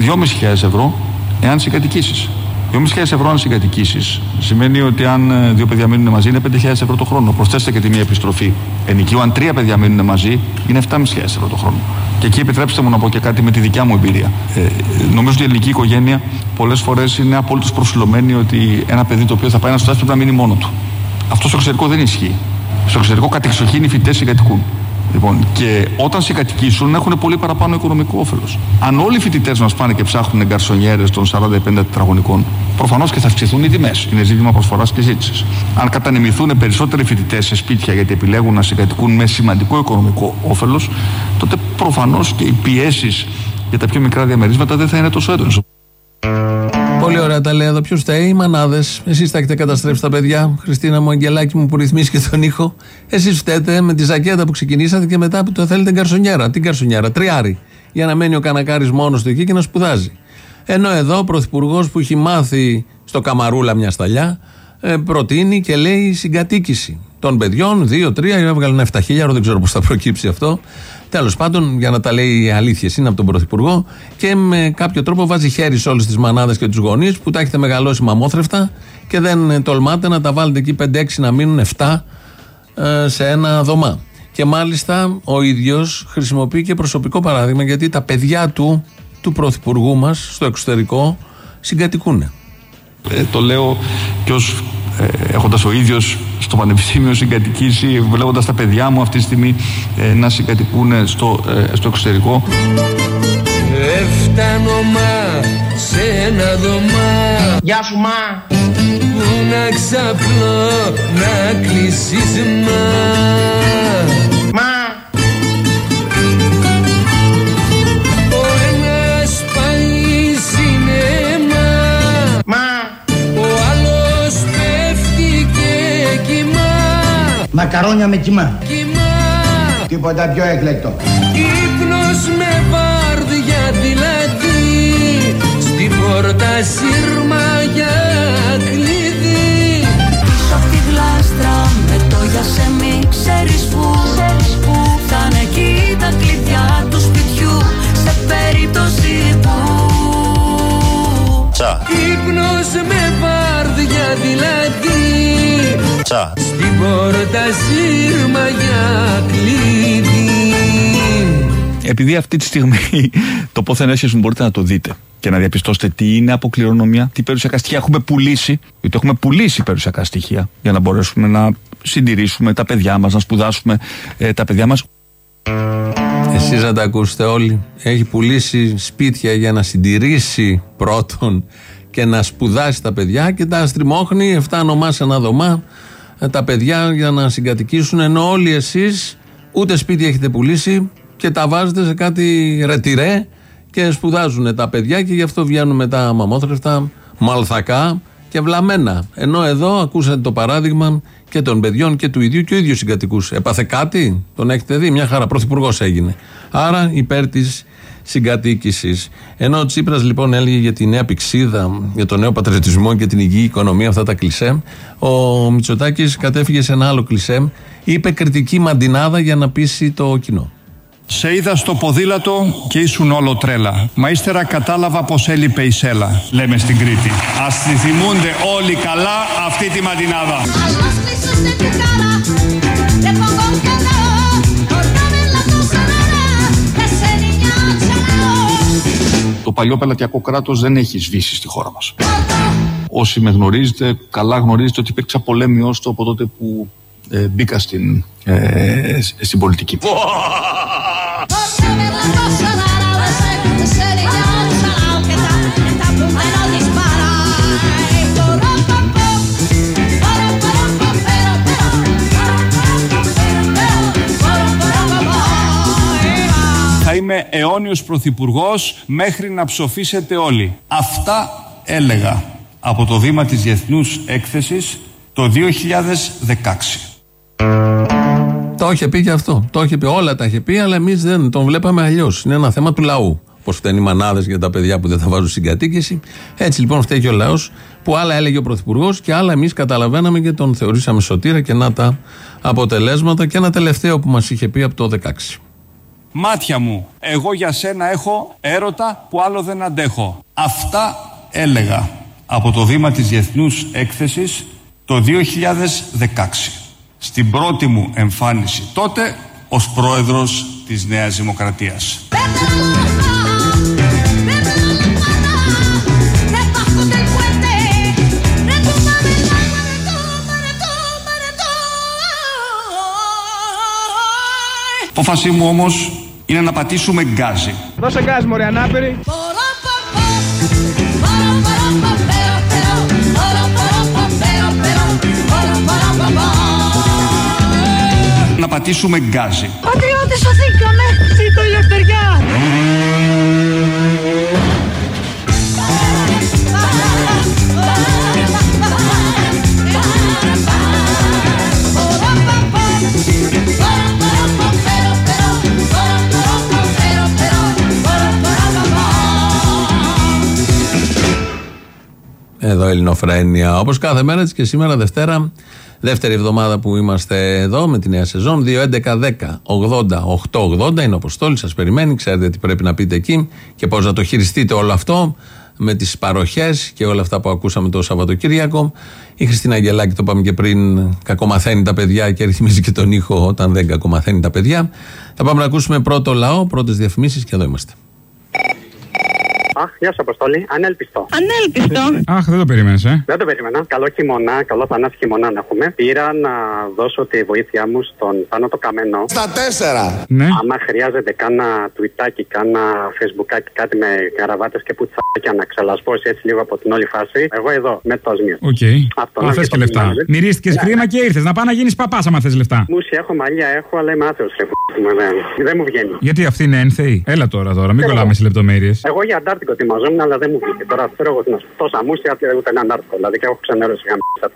2.500 ευρώ εάν συγκατοικήσεις. 2.500 ευρώ αν συγκατοικήσεις σημαίνει ότι αν ε, δύο παιδιά μείνουν μαζί είναι 5.000 ευρώ το χρόνο. Προσθέστε και τη μία επιστροφή ενοικίου. Αν τρία παιδιά μείνουν μαζί είναι 7.500 ευρώ το χρόνο. Και εκεί επιτρέψτε μου να πω και κάτι με τη δικιά μου εμπειρία. Ε, νομίζω ότι η ελληνική οικογένεια πολλές φορές είναι απόλυτος προσφυλωμένη ότι ένα παιδί το οποίο θα πάει να σπουδάσει πρέπει να μείνει μόνο του. Αυτό στο εξωτερικό δεν ισχύει. Στο εξωτερικό κατεξοχήν οι φοιτέ συγκατοικούν. Λοιπόν, και όταν συγκατοικήσουν έχουν πολύ παραπάνω οικονομικό όφελος. Αν όλοι οι φοιτητές μας πάνε και ψάχνουν εγκαρσονιέρες των 45 τετραγωνικών, προφανώς και θα αυξηθούν οι τιμές. Είναι ζήτημα προσφοράς και ζήτησης. Αν κατανεμηθούν περισσότεροι φοιτητές σε σπίτια γιατί επιλέγουν να συγκατοικούν με σημαντικό οικονομικό όφελος, τότε προφανώς και οι πιέσεις για τα πιο μικρά διαμερίσματα δεν θα είναι τόσο έντονες. Πολύ ωραία τα λέει εδώ. Ποιος φταίει, οι μανάδες. Εσείς τα έχετε καταστρέψει τα παιδιά. Χριστίνα μου, Αγγελάκη μου που ρυθμίσει και τον ήχο. Εσείς φταίτε με τη ζακέτα που ξεκινήσατε και μετά που το θέλετε γκαρσονιέρα. Τι γκαρσονιέρα, τριάρι. Για να μένει ο κανακάρι μόνος του εκεί και να σπουδάζει. Ενώ εδώ ο πρωθυπουργός που έχει μάθει στο καμαρούλα μια σταλιά ε, προτείνει και λέει συγκατοίκηση των παιδιών, δύο-τρία, έβγαλε ένα 7 δεν ξέρω πώς θα προκύψει αυτό. Τέλος πάντων, για να τα λέει η αλήθεια, είναι από τον Πρωθυπουργό και με κάποιο τρόπο βάζει χέρι σε όλες τις μανάδες και τους γονείς που τα έχετε μεγαλώσει μαμόθρεφτα και δεν τολμάτε να τα βάλετε εκεί 5-6 να μείνουν 7 ε, σε ένα δωμά. Και μάλιστα ο ίδιος χρησιμοποιεί και προσωπικό παράδειγμα γιατί τα παιδιά του, του Πρωθυπουργού μας στο εξωτερικό συγκατοικούν. Ε, το λέω και ως ε, έχοντας ο ίδιος στο πανεπιστήμιο συγκατοικήσει, βλέποντας τα παιδιά μου αυτή τη στιγμή ε, να συγκατοικούν στο, ε, στο εξωτερικό. Έφτανω μα σε ένα δωμά. Γεια σου μα. Που να ξαπλώ να κλείσεις μα Μα μακαρόνια με κοιμά. Κοιμά. Τίποτα πιο έκλεκτο. Ύπνος με βάρδια δηλαδή, στην πόρτα σύρμα για κλειδί. Πίσω τη γλάστρα με το γιασεμί, ξέρεις που, ξέρεις που. Θα εκεί τα κλειδιά του σπιτιού, σε περίπτωση που. Τσα. Με βάρδια δηλαδή, επειδή αυτή τη στιγμή το πόθεν Essence μπορείτε να το δείτε και να διαπιστώσετε τι είναι από κληρονομιά, τι περιουσιακά στοιχεία έχουμε πουλήσει, γιατί έχουμε πουλήσει περιουσιακά στοιχεία για να μπορέσουμε να συντηρήσουμε τα παιδιά μας, να σπουδάσουμε ε, τα παιδιά μας. Εσείς να τα ακούσετε όλοι. Έχει πουλήσει σπίτια για να συντηρήσει πρώτον και να σπουδάσει τα παιδιά και τα στριμώχνει 7 ονομά σε ένα δωμά ε, τα παιδιά για να συγκατοικήσουν ενώ όλοι εσείς ούτε σπίτι έχετε πουλήσει και τα βάζετε σε κάτι ρετυρέ και σπουδάζουν τα παιδιά και γι' αυτό βγαίνουν μετά μαμόθρεφτα, μαλθακά και βλαμμένα. Ενώ εδώ ακούσατε το παράδειγμα και των παιδιών και του ίδιου και ο ίδιος συγκατοικού. Έπαθε κάτι, τον έχετε δει, μια χαρά. Πρωθυπουργός έγινε. Άρα υπέρ της συγκατοίκησης. Ενώ ο Τσίπρας λοιπόν έλεγε για τη νέα πηξίδα, για τον νέο πατριωτισμό και την υγιή οικονομία, αυτά τα κλισέ, ο Μητσοτάκης κατέφυγε σε ένα άλλο κλισέ. Είπε κριτική μαντινάδα για να πείσει το κοινό. Σε είδα στο ποδήλατο και ήσουν όλο τρέλα. Μα ύστερα κατάλαβα πως έλειπε η σέλα, λέμε στην Κρήτη. Ας τη θυμούνται όλοι καλά αυτή τη μαντινάδα. Παλιό πελατειακό κράτος δεν έχει σβήσει στη χώρα μας. Όσοι με γνωρίζετε, καλά γνωρίζετε ότι υπήρξα πολέμιος το από τότε που ε, μπήκα στην, ε, στην πολιτική. Είμαι αιώνιος πρωθυπουργός μέχρι να ψοφήσετε όλοι. Αυτά έλεγα από το βήμα της Διεθνούς Έκθεσης το 2016. Το είχε πει και αυτό. Το είχε πει. Όλα τα είχε πει, αλλά εμείς δεν τον βλέπαμε αλλιώς. Είναι ένα θέμα του λαού. Πώς φταίνει οι μανάδες για τα παιδιά που δεν θα βάζουν συγκατοίκηση. Έτσι λοιπόν φταίει και ο λαός που άλλα έλεγε ο Πρωθυπουργός και άλλα εμείς καταλαβαίναμε και τον θεωρήσαμε σωτήρα και να τα αποτελέσματα. Και ένα τελευταίο που μας είχε πει από το 16. Μάτια μου, εγώ για σένα έχω έρωτα που άλλο δεν αντέχω. Αυτά έλεγα από το βήμα της Διεθνούς Έκθεσης το 2016. Στην πρώτη μου εμφάνιση τότε ως πρόεδρος της Νέας Δημοκρατίας. Απόφασή μου όμως είναι να πατήσουμε γκάζι. Δώσε γκάζι μωρέ ανάπηρη. Να πατήσουμε γκάζι. Πατριώτες σωθήκαμε! Εδώ Ελληνοφρένια. Όπως κάθε μέρα έτσι και σήμερα Δευτέρα, δεύτερη εβδομάδα που είμαστε εδώ με τη νέα σεζόν. 2, 11, 10, 80, 8, 80 είναι ο Αποστόλης. Σας περιμένει. Ξέρετε τι πρέπει να πείτε εκεί και πώς να το χειριστείτε όλο αυτό με τις παροχές και όλα αυτά που ακούσαμε το Σαββατοκύριακο. Η Χριστίνα Αγγελάκη, το είπαμε και πριν, κακομαθαίνει τα παιδιά και ρυθμίζει και τον ήχο όταν δεν κακομαθαίνει τα παιδιά. Θα πάμε να ακούσουμε πρώτο λαό, πρώτες διαφημίσεις και εδώ είμαστε. Αχ, γεια σου, Αποστόλη. Ανέλπιστο. Ανέλπιστο. Αχ, δεν το περίμενε, ε. Δεν το περίμενα. Καλό χειμώνα, καλό θανάσι χειμώνα να έχουμε. Πήρα να δώσω τη βοήθειά μου στον Πάνο το Καμένο. Στα τέσσερα. Ναι. Άμα χρειάζεται κάνα τουιτάκι, κάνα φεσμπουκάκι, κάτι με καραβάτε και πουτσάκια να ξελασπώσει έτσι λίγο από την όλη φάση. Εγώ εδώ, με το σμύρ. Οκ. Αυτό Α, να θε και και το λεφτά. θυμάμαι. Μυρίστηκε Ναι. χρήμα και ήρθε. Να πάει να γίνει παπά άμα θε λεφτά. Μουσι έχω, μαλλιά έχω, αλλά είμαι άθεο. Δεν, δεν μου βγαίνει. Γιατί αυτή είναι ένθεη. Έλα τώρα, τώρα, μην Ξέρω. κολλάμε σε λεπτομέρειε. Εγώ για Αντάρτικο ετοιμαζόμουν, αλλά δεν μου βγήκε. Τώρα ξέρω εγώ τι να σου πω. Τόσα μουσια και ούτε ένα Αντάρτικο. Δηλαδή και έχω ξενέρωση γάμισα.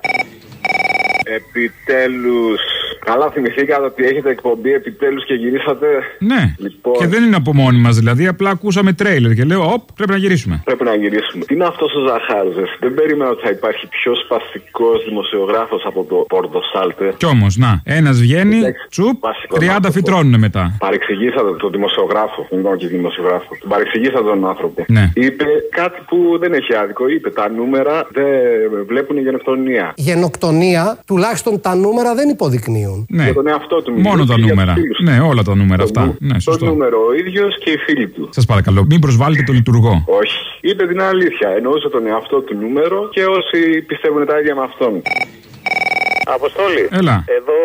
Επιτέλους. Καλά θυμηθήκατε ότι έχετε εκπομπή επιτέλους και γυρίσατε. Ναι. Λοιπόν, Και δεν είναι από μόνοι μας δηλαδή, απλά ακούσαμε τρέιλερ και λέω, Οπ, πρέπει να γυρίσουμε. πρέπει να γυρίσουμε. Τι είναι αυτός ο Ζαχάριζες. Δεν περίμενα ότι θα υπάρχει πιο σπαστικός δημοσιογράφος από το Πόρτο Σάλτε. Κι όμως, να, ένας βγαίνει, Εντάξει, τσουπ, βασικό 30 άνθρωπο. φυτρώνουν μετά. Παρεξηγήσατε τον δημοσιογράφο. Δεν είπαμε και δημοσιογράφο. Τον παρεξηγήσατε τον άνθρωπο. Ναι. Είπε κάτι που δεν έχει άδικο. Είπε τα νούμερα δεν βλέπουν η γενοκτονία. Γενοκτονία, τουλάχιστον τα νούμερα δεν υποδεικνύουν. πλέον. Ναι. Για τον εαυτό του. μιλάει Μόνο τα και για νούμερα. τους φίλους του. Ναι, όλα τα νούμερα Το αυτά. νου- Ναι, το σωστό. νούμερο ο ίδιος και οι φίλοι του. Σας παρακαλώ, μην προσβάλλετε το λειτουργό. Όχι. Είπε την αλήθεια. Εννοούσε τον εαυτό του νούμερο και όσοι πιστεύουν τα ίδια με αυτόν. Αποστόλη. Έλα. Εδώ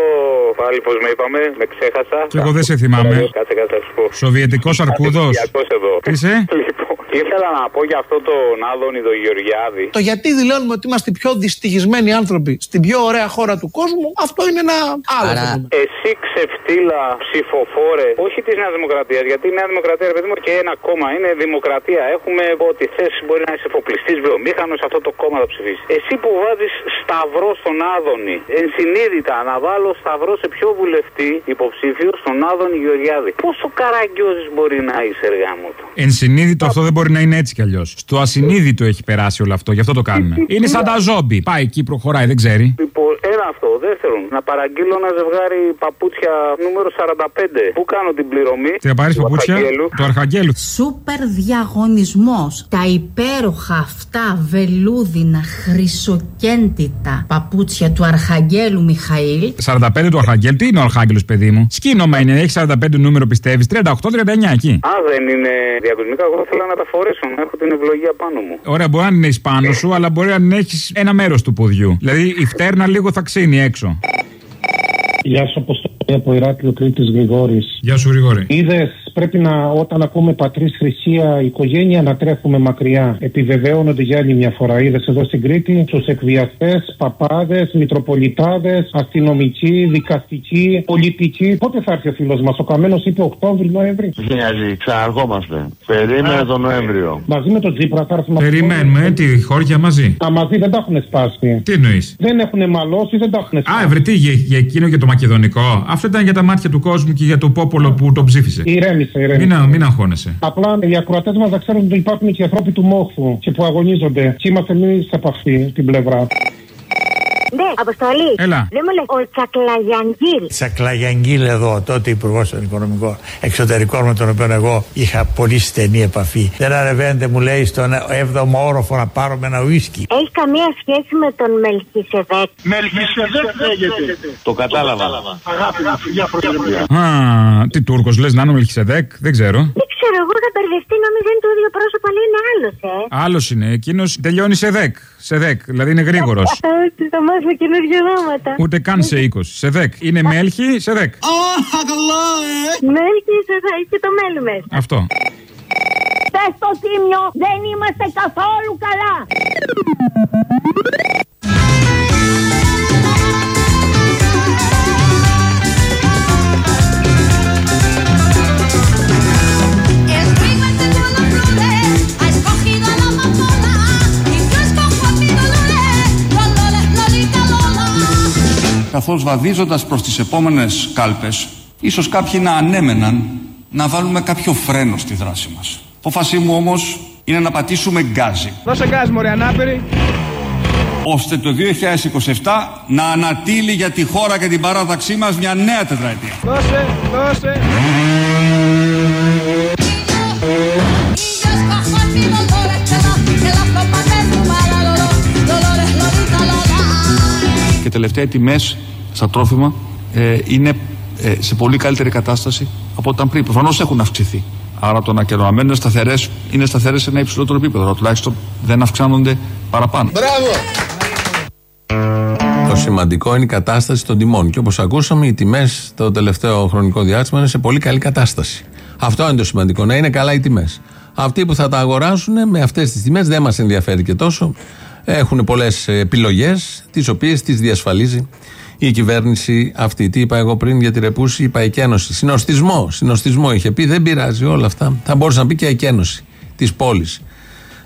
πάλι πώ με είπαμε, με ξέχασα. Κι εγώ δεν σε θυμάμαι. Κάτσε, κάτσε, θα σου πω. Σοβιετικός αρκούδος. Κυριακός εδώ. Τι είσαι; Λοιπόν, ήθελα να πω για αυτό τον Άδωνη τον Γεωργιάδη. Το γιατί δηλώνουμε ότι είμαστε οι πιο δυστυχισμένοι άνθρωποι στην πιο ωραία χώρα του κόσμου, αυτό είναι ένα άλλο φαινόμενο. Εσύ ξεφτύλα ψηφοφόρε, όχι της Νέας Δημοκρατίας, γιατί η Νέα Δημοκρατία, ρε παιδί μου, και ένα κόμμα είναι δημοκρατία. Έχουμε ό,τι θες, μπορεί να είσαι εφοπλιστής, βιομήχανος, αυτό το κόμμα θα ψηφίσει. Εσύ που βάζεις σταυρό στον Άδωνη, ενσυνείδητα να βάλω σταυρό σε ποιο βουλευτή υποψήφιο στον Άδωνη Γεωργιάδη. Πόσο καραγκιόζης μπορεί να είσαι, εργά μου το. Ενσυνείδητο αυτό δεν μπορεί να είναι έτσι κι αλλιώς. Στο ασυνείδητο έχει περάσει όλο αυτό, γι' αυτό το κάνουμε. Είναι σαν τα ζόμπι. Πάει εκεί, προχωράει, δεν ξέρει. Λοιπόν, ένα αυτό. Δεύτερον, να παραγγείλω ένα ζευγάρι παπούτσια νούμερο 45. Πού κάνω την πληρωμή; Τι θα πάρεις Του παπούτσια; Αρχαγγέλου. του Αρχαγγέλου. Σούπερ διαγωνισμός. Τα υπέροχα αυτά βελούδινα χρυσοκέντητα παπούτσια του Αρχαγγέλου Μιχαήλ 45 του Αρχαγγέλου, τι είναι ο Αρχάγγελος, παιδί μου; Σκήνομα είναι, έχει 45 νούμερο πιστεύεις; 38-39 εκεί. Α, δεν είναι διακοσμικά. Εγώ θέλω να τα φορέσω, να έχω την ευλογία πάνω μου. Ωραία, μπορεί να είναι εις πάνω σου, αλλά μπορεί να έχεις ένα μέρος του ποδιού. Δηλαδή η φτέρνα λίγο θα ξύνει έξω. Γεια σου, Αποστολή από Ηράκλειο Κρήτης Γρηγόρης. Γεια σου, Γρηγόρη. Είδες, πρέπει να, όταν ακούμε πατρίς Χρυσία οικογένεια, να τρέχουμε μακριά. Επιβεβαίωνονται για άλλη μια φορά. Είδες εδώ στην Κρήτη του εκβιαστές, παπάδες, μητροπολιτάδες, αστυνομικοί, δικαστικοί, πολιτικοί. Πότε θα έρθει ο φίλος μας, ο Καμένος είπε Οκτώβρη-Νοέμβρη. Νοιάζει, ξαναρχόμαστε. Περίμενε τον Νοέμβριο. Μαζί με τον Τζίπρα θα έρθουμε. Περιμένουμε, τι χώρια μαζί. Τα μαζί δεν τα έχουν σπάσει. Τι εννοείς; Δεν έχουν μαλώσει, δεν τα έχουν σπάσει. Α, ευρετή για, για εκείνο και το μακεδονικό. Αυτό ήταν για τα μάτια του κόσμου και για το πόπολο που τον ψήφισε. Ηρέμησε, ηρέμησε. Μην, α- μην αγχώνεσαι. Απλά οι ακροατές μας να ξέρουν ότι υπάρχουν και ανθρώποι του μόχθου και που αγωνίζονται. Και είμαστε εμείς από αυτή την πλευρά. Ναι, Αποστολή. Έλα. Δεν μου λέει ο Τσακλαγιανγκίλ. Τσακλαγιανγκίλ εδώ, τότε υπουργός των Οικονομικών Εξωτερικών με τον οποίο εγώ είχα πολύ στενή επαφή. Δεν ανεβαίνετε, μου λέει, στον 7ο όροφο να πάρουμε ένα ουίσκι. Έχει καμία σχέση με τον Μελχισεδέκ. Μελχισεδέκ λέγεται. Το κατάλαβα. Αγάπη μου, φιλιά προεδρία. Α, τι Τούρκος λες να είναι ο Μελχισεδέκ, δεν ξέρω. Δεν ξέρω, εγώ είχα μπερδευτεί, νόμιζα είναι το ίδιο πρόσωπο, αλλά είναι άλλος, ε. Άλλος είναι, εκείνος τελειώνει σε δεκ. Σε δεκ, δηλαδή είναι γρήγορος. Ε, Θα μάθουμε καινούργια ονόματα. Ούτε καν σε 20. Σε δεκ. Είναι μέλχη, σε δεκ. καλά, ε! Μελχισεδέκ και το μέλου μέσα. Αυτό. Πες στο τίμιο, δεν είμαστε καθόλου καλά. Καθώς βαδίζοντας προς τις επόμενες κάλπες, ίσως κάποιοι να ανέμεναν να βάλουμε κάποιο φρένο στη δράση μας. Απόφασή μου όμως είναι να πατήσουμε γκάζι, Δώσε γκάζ, μωρέ, ανάπηρη. ώστε το 2027 να ανατείλει για τη χώρα και την παράταξή μας μια νέα τετραετία. Δώσε, δώσε. Τελευταία οι τιμές στα τρόφιμα ε, είναι ε, σε πολύ καλύτερη κατάσταση από όταν πριν. Προφανώς έχουν αυξηθεί. Άρα το να κερδομένουν είναι σταθερές είναι σταθερές σε ένα υψηλότερο επίπεδο. Αλλά τουλάχιστον δεν αυξάνονται παραπάνω. Το σημαντικό είναι η κατάσταση των τιμών. Και όπως ακούσαμε, οι τιμές το τελευταίο χρονικό διάστημα είναι σε πολύ καλή κατάσταση. Αυτό είναι το σημαντικό, να είναι καλά οι τιμές. Αυτοί που θα τα αγοράσουν με αυτές τις τιμές δεν μας ενδιαφέρει και τόσο. Έχουν πολλές επιλογές, τις οποίες τις διασφαλίζει η κυβέρνηση αυτή. Τι είπα εγώ πριν για τη Ρεπούση, είπα εκένωση. Συνοστισμό, συνοστισμό είχε πει, δεν πειράζει όλα αυτά. Θα μπορούσε να πει και εκένωση της πόλης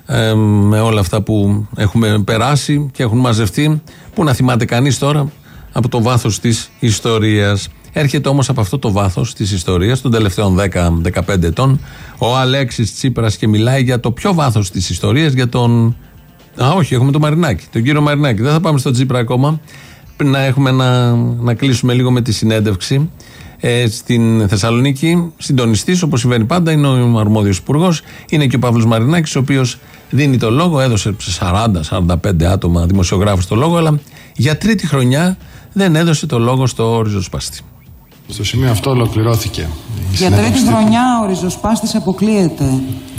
ε, με όλα αυτά που έχουμε περάσει και έχουν μαζευτεί. Πού να θυμάται κανείς τώρα από το βάθος της ιστορίας. Έρχεται όμως από αυτό το βάθος της ιστορίας των τελευταίων 10-15 ετών ο Αλέξης Τσίπρας και μιλάει για το πιο βάθος της ιστορίας για τον... Α, όχι, έχουμε τον Μαρινάκη, τον κύριο Μαρινάκη. Δεν θα πάμε στον Τσίπρα ακόμα. Πριν να έχουμε να, να κλείσουμε λίγο με τη συνέντευξη. Ε, στην Θεσσαλονίκη, συντονιστής, όπως συμβαίνει πάντα, είναι ο αρμόδιος υπουργός. Είναι και ο Παύλος Μαρινάκης, ο οποίος δίνει το λόγο, έδωσε σε 40-45 άτομα δημοσιογράφους το λόγο, αλλά για τρίτη χρονιά δεν έδωσε το λόγο στο ριζοσπάστη. Στο σημείο αυτό ολοκληρώθηκε. η Για συνέντευξη τρίτη τύπου. χρονιά ο ριζοσπάστης αποκλείεται.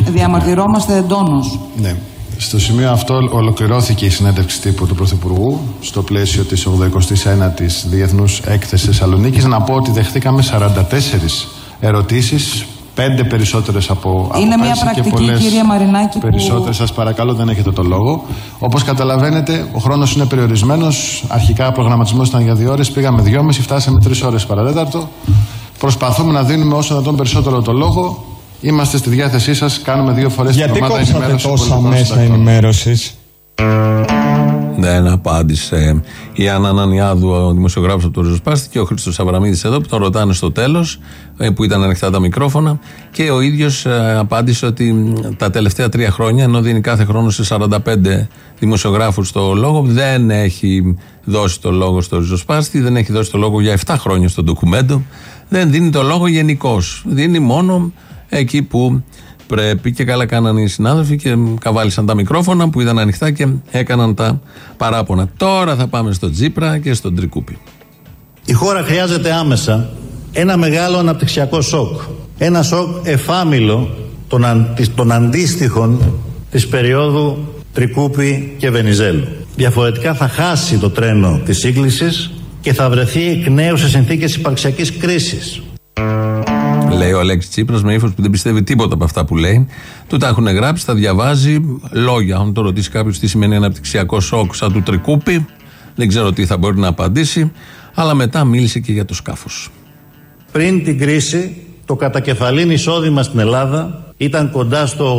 Διαμαρτυρόμαστε εντόνως. Ναι. Στο σημείο αυτό ολοκληρώθηκε η συνέντευξη τύπου του Πρωθυπουργού στο πλαίσιο της 89ης Διεθνούς Έκθεσης Θεσσαλονίκης. Να πω ότι δεχθήκαμε 44 ερωτήσεις, πέντε περισσότερες από, από Είναι μια πέρσι και πρακτική, πολλές κυρία Μαρινάκη, που- Περισσότερες, σας παρακαλώ, δεν έχετε το λόγο. Όπως καταλαβαίνετε, ο χρόνος είναι περιορισμένος. Αρχικά ο προγραμματισμός ήταν για δύο ώρες, πήγαμε δυόμιση, φτάσαμε τρεις ώρες παραδέταρτο. Προσπαθούμε να δίνουμε όσο να τον περισσότερο το λόγο. Είμαστε στη διάθεσή σας, κάνουμε δύο φορές την Γιατί ομάδα κόψατε ενημέρωση τόσα πολιτικών μέσα συντακτών. ενημέρωσης; Δεν απάντησε η Άννα Ανανιάδου, ο δημοσιογράφος από το Ριζοσπάστη και ο Χρήστος Αβραμίδης εδώ που τον ρωτάνε στο τέλος ε, που ήταν ανοιχτά τα μικρόφωνα και ο ίδιος ε, απάντησε ότι μ, τα τελευταία τρία χρόνια ενώ δίνει κάθε χρόνο σε 45 δημοσιογράφους το λόγο δεν έχει δώσει το λόγο στο Ριζοσπάστη δεν έχει δώσει το λόγο για 7 χρόνια στο ντοκουμέντο δεν δίνει το λόγο γενικώς. δίνει μόνο εκεί που πρέπει και καλά κάνανε οι συνάδελφοι και καβάλισαν τα μικρόφωνα που ήταν ανοιχτά και έκαναν τα παράπονα. Τώρα θα πάμε στο Τζίπρα και στον Τρικούπι. Η χώρα χρειάζεται άμεσα ένα μεγάλο αναπτυξιακό σοκ. Ένα σοκ εφάμιλο των, αν, της- των αντίστοιχων της περίοδου Τρικούπη και Βενιζέλου. Διαφορετικά θα χάσει το τρένο της σύγκλησης και θα βρεθεί εκ νέου σε συνθήκες υπαρξιακής κρίσης. Λέει ο Αλέξης Τσίπρας με ύφος που δεν πιστεύει τίποτα από αυτά που λέει. Του τα έχουν γράψει, τα διαβάζει λόγια. Αν το ρωτήσει κάποιος τι σημαίνει αναπτυξιακό σοκ σαν του Τρικούπι, δεν ξέρω τι θα μπορεί να απαντήσει. Αλλά μετά μίλησε και για το σκάφος. Πριν την κρίση, το κατακεφαλήν εισόδημα στην Ελλάδα ήταν κοντά στο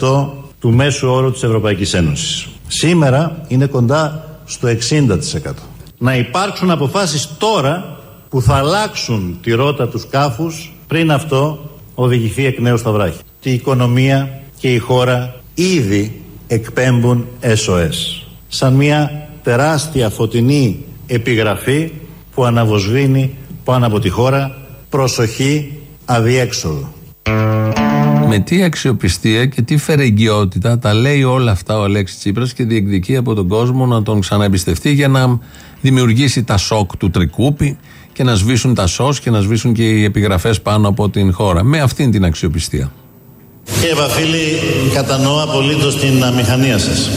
80% του μέσου όρου της Ευρωπαϊκής Ένωσης. Σήμερα είναι κοντά στο 60%. Να υπάρξουν αποφάσεις τώρα που θα αλλάξουν τη ρότα του σκάφους πριν αυτό οδηγηθεί εκ νέου στα βράχη. Και η οικονομία και η χώρα ήδη εκπέμπουν SOS. Σαν μια τεράστια φωτεινή επιγραφή που αναβοσβήνει πάνω από τη χώρα προσοχή αδιέξοδο. Με τι αξιοπιστία και τι φερεγγιότητα τα λέει όλα αυτά ο Αλέξης Τσίπρας και διεκδικεί από τον κόσμο να τον ξαναεμπιστευτεί για να δημιουργήσει τα σοκ του Τρικούπη και να σβήσουν τα σως και να σβήσουν και οι επιγραφές πάνω από την χώρα. Με αυτήν την αξιοπιστία. Κύριε Βαφίλη, κατανοώ απολύτως την αμηχανία σας.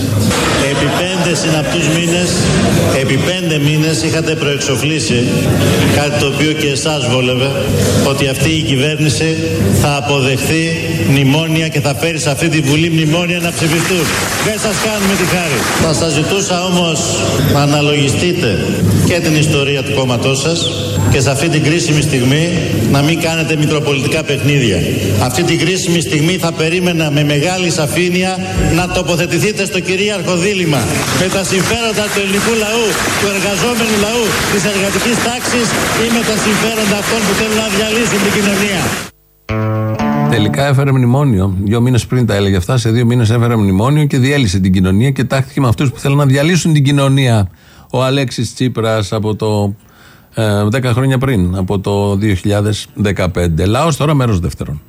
Επί πέντε συναπτούς μήνες, επί πέντε μήνες είχατε προεξοφλήσει κάτι το οποίο και εσάς βόλευε, ότι αυτή η κυβέρνηση θα αποδεχθεί μνημόνια και θα φέρει σε αυτή τη Βουλή μνημόνια να ψηφιστούν. Δεν σας κάνουμε τη χάρη. Θα σας ζητούσα όμως να αναλογιστείτε και την ιστορία του κόμματός σας και σε αυτή την κρίσιμη στιγμή να μην κάνετε μικροπολιτικά παιχνίδια. Αυτή την κρίσιμη στιγμή θα περίμενα με μεγάλη σαφήνεια να τοποθετηθείτε στο κυρίαρχο δίλημα με τα συμφέροντα του ελληνικού λαού, του εργαζόμενου λαού, της εργατικής τάξης ή με τα συμφέροντα αυτών που θέλουν να διαλύσουν την κοινωνία. Τελικά έφερε μνημόνιο. Δύο μήνες πριν τα έλεγε αυτά, σε δύο μήνες έφερε μνημόνιο και διέλυσε την κοινωνία και τάχθηκε με αυτούς που θέλουν να διαλύσουν την κοινωνία. Ο Αλέξης Τσίπρας από το. Ε, 10 χρόνια πριν, από το 2015. Λαός τώρα μέρος δεύτερον.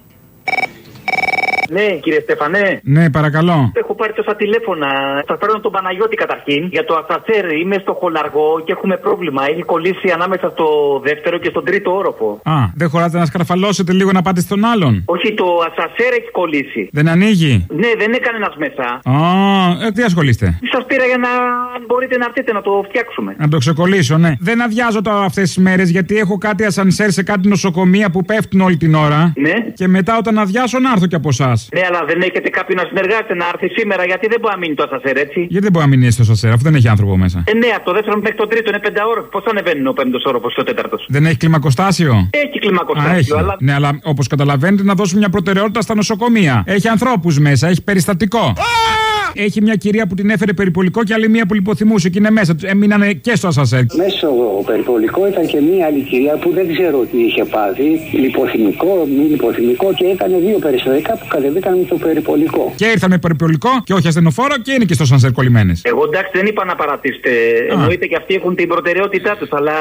Ναι, κύριε Στεφανέ. Ναι, παρακαλώ. Έχω πάρει τόσα τηλέφωνα. Θα παίρνω τον Παναγιώτη καταρχήν. Για το ασανσέρ είμαι στο χολαργό και έχουμε πρόβλημα. Έχει κολλήσει ανάμεσα στο δεύτερο και στον τρίτο όροφο. Α, δεν χωράτε να σκαρφαλώσετε λίγο να πάτε στον άλλον. Όχι, το ασανσέρ έχει κολλήσει. Δεν ανοίγει; Ναι, δεν είναι κανένας μέσα. Α, ε, τι ασχολείστε; Σας πήρα για να αν μπορείτε να έρθετε να το φτιάξουμε. Να το ξεκολλήσω, ναι. Δεν αδειάζω τώρα αυτές τις μέρες γιατί έχω κάτι ασανσέρ σε κάτι νοσοκομεία που πέφτουν όλη την ώρα. Ναι. Και μετά όταν αδειάσω να έρθω κι από εσάς. Ναι, αλλά δεν έχετε κάποιον να συνεργάζεται να έρθει σήμερα γιατί δεν μπορεί να μείνει το ασανσέρ, έτσι. Γιατί δεν μπορεί να μείνει στο ασανσέρ αφού δεν έχει άνθρωπο μέσα. Ε, ναι, από το δεύτερο μέχρι το τρίτο είναι πέντε ώροφο. Πώς ανεβαίνει ο πέμπτος όροφο και ο τέταρτος; Δεν έχει κλιμακοστάσιο; Έχει κλιμακοστάσιο, Α, έχει. αλλά. Ναι, αλλά όπως καταλαβαίνετε να δώσουμε μια προτεραιότητα στα νοσοκομεία. Έχει ανθρώπους μέσα, έχει περιστατικό. Έχει μια κυρία που την έφερε περιπολικό και άλλη μία που λιποθυμούσε και είναι μέσα. Τους Έμειναν και στο ασανσέρ. Μέσα στο περιπολικό ήταν και μία άλλη κυρία που δεν ξέρω τι είχε πάθει. Λιποθυμικό, μη λιποθυμικό και έκανε δύο περιστατικά που κατεβήκαν με το περιπολικό. Και ήρθαν με περιπολικό και όχι ασθενοφόρο και είναι και στο ασανσέρ κολλημένε. Εγώ εντάξει δεν είπα να παρατήσετε. Εννοείται και αυτοί έχουν την προτεραιότητά τους. Αλλά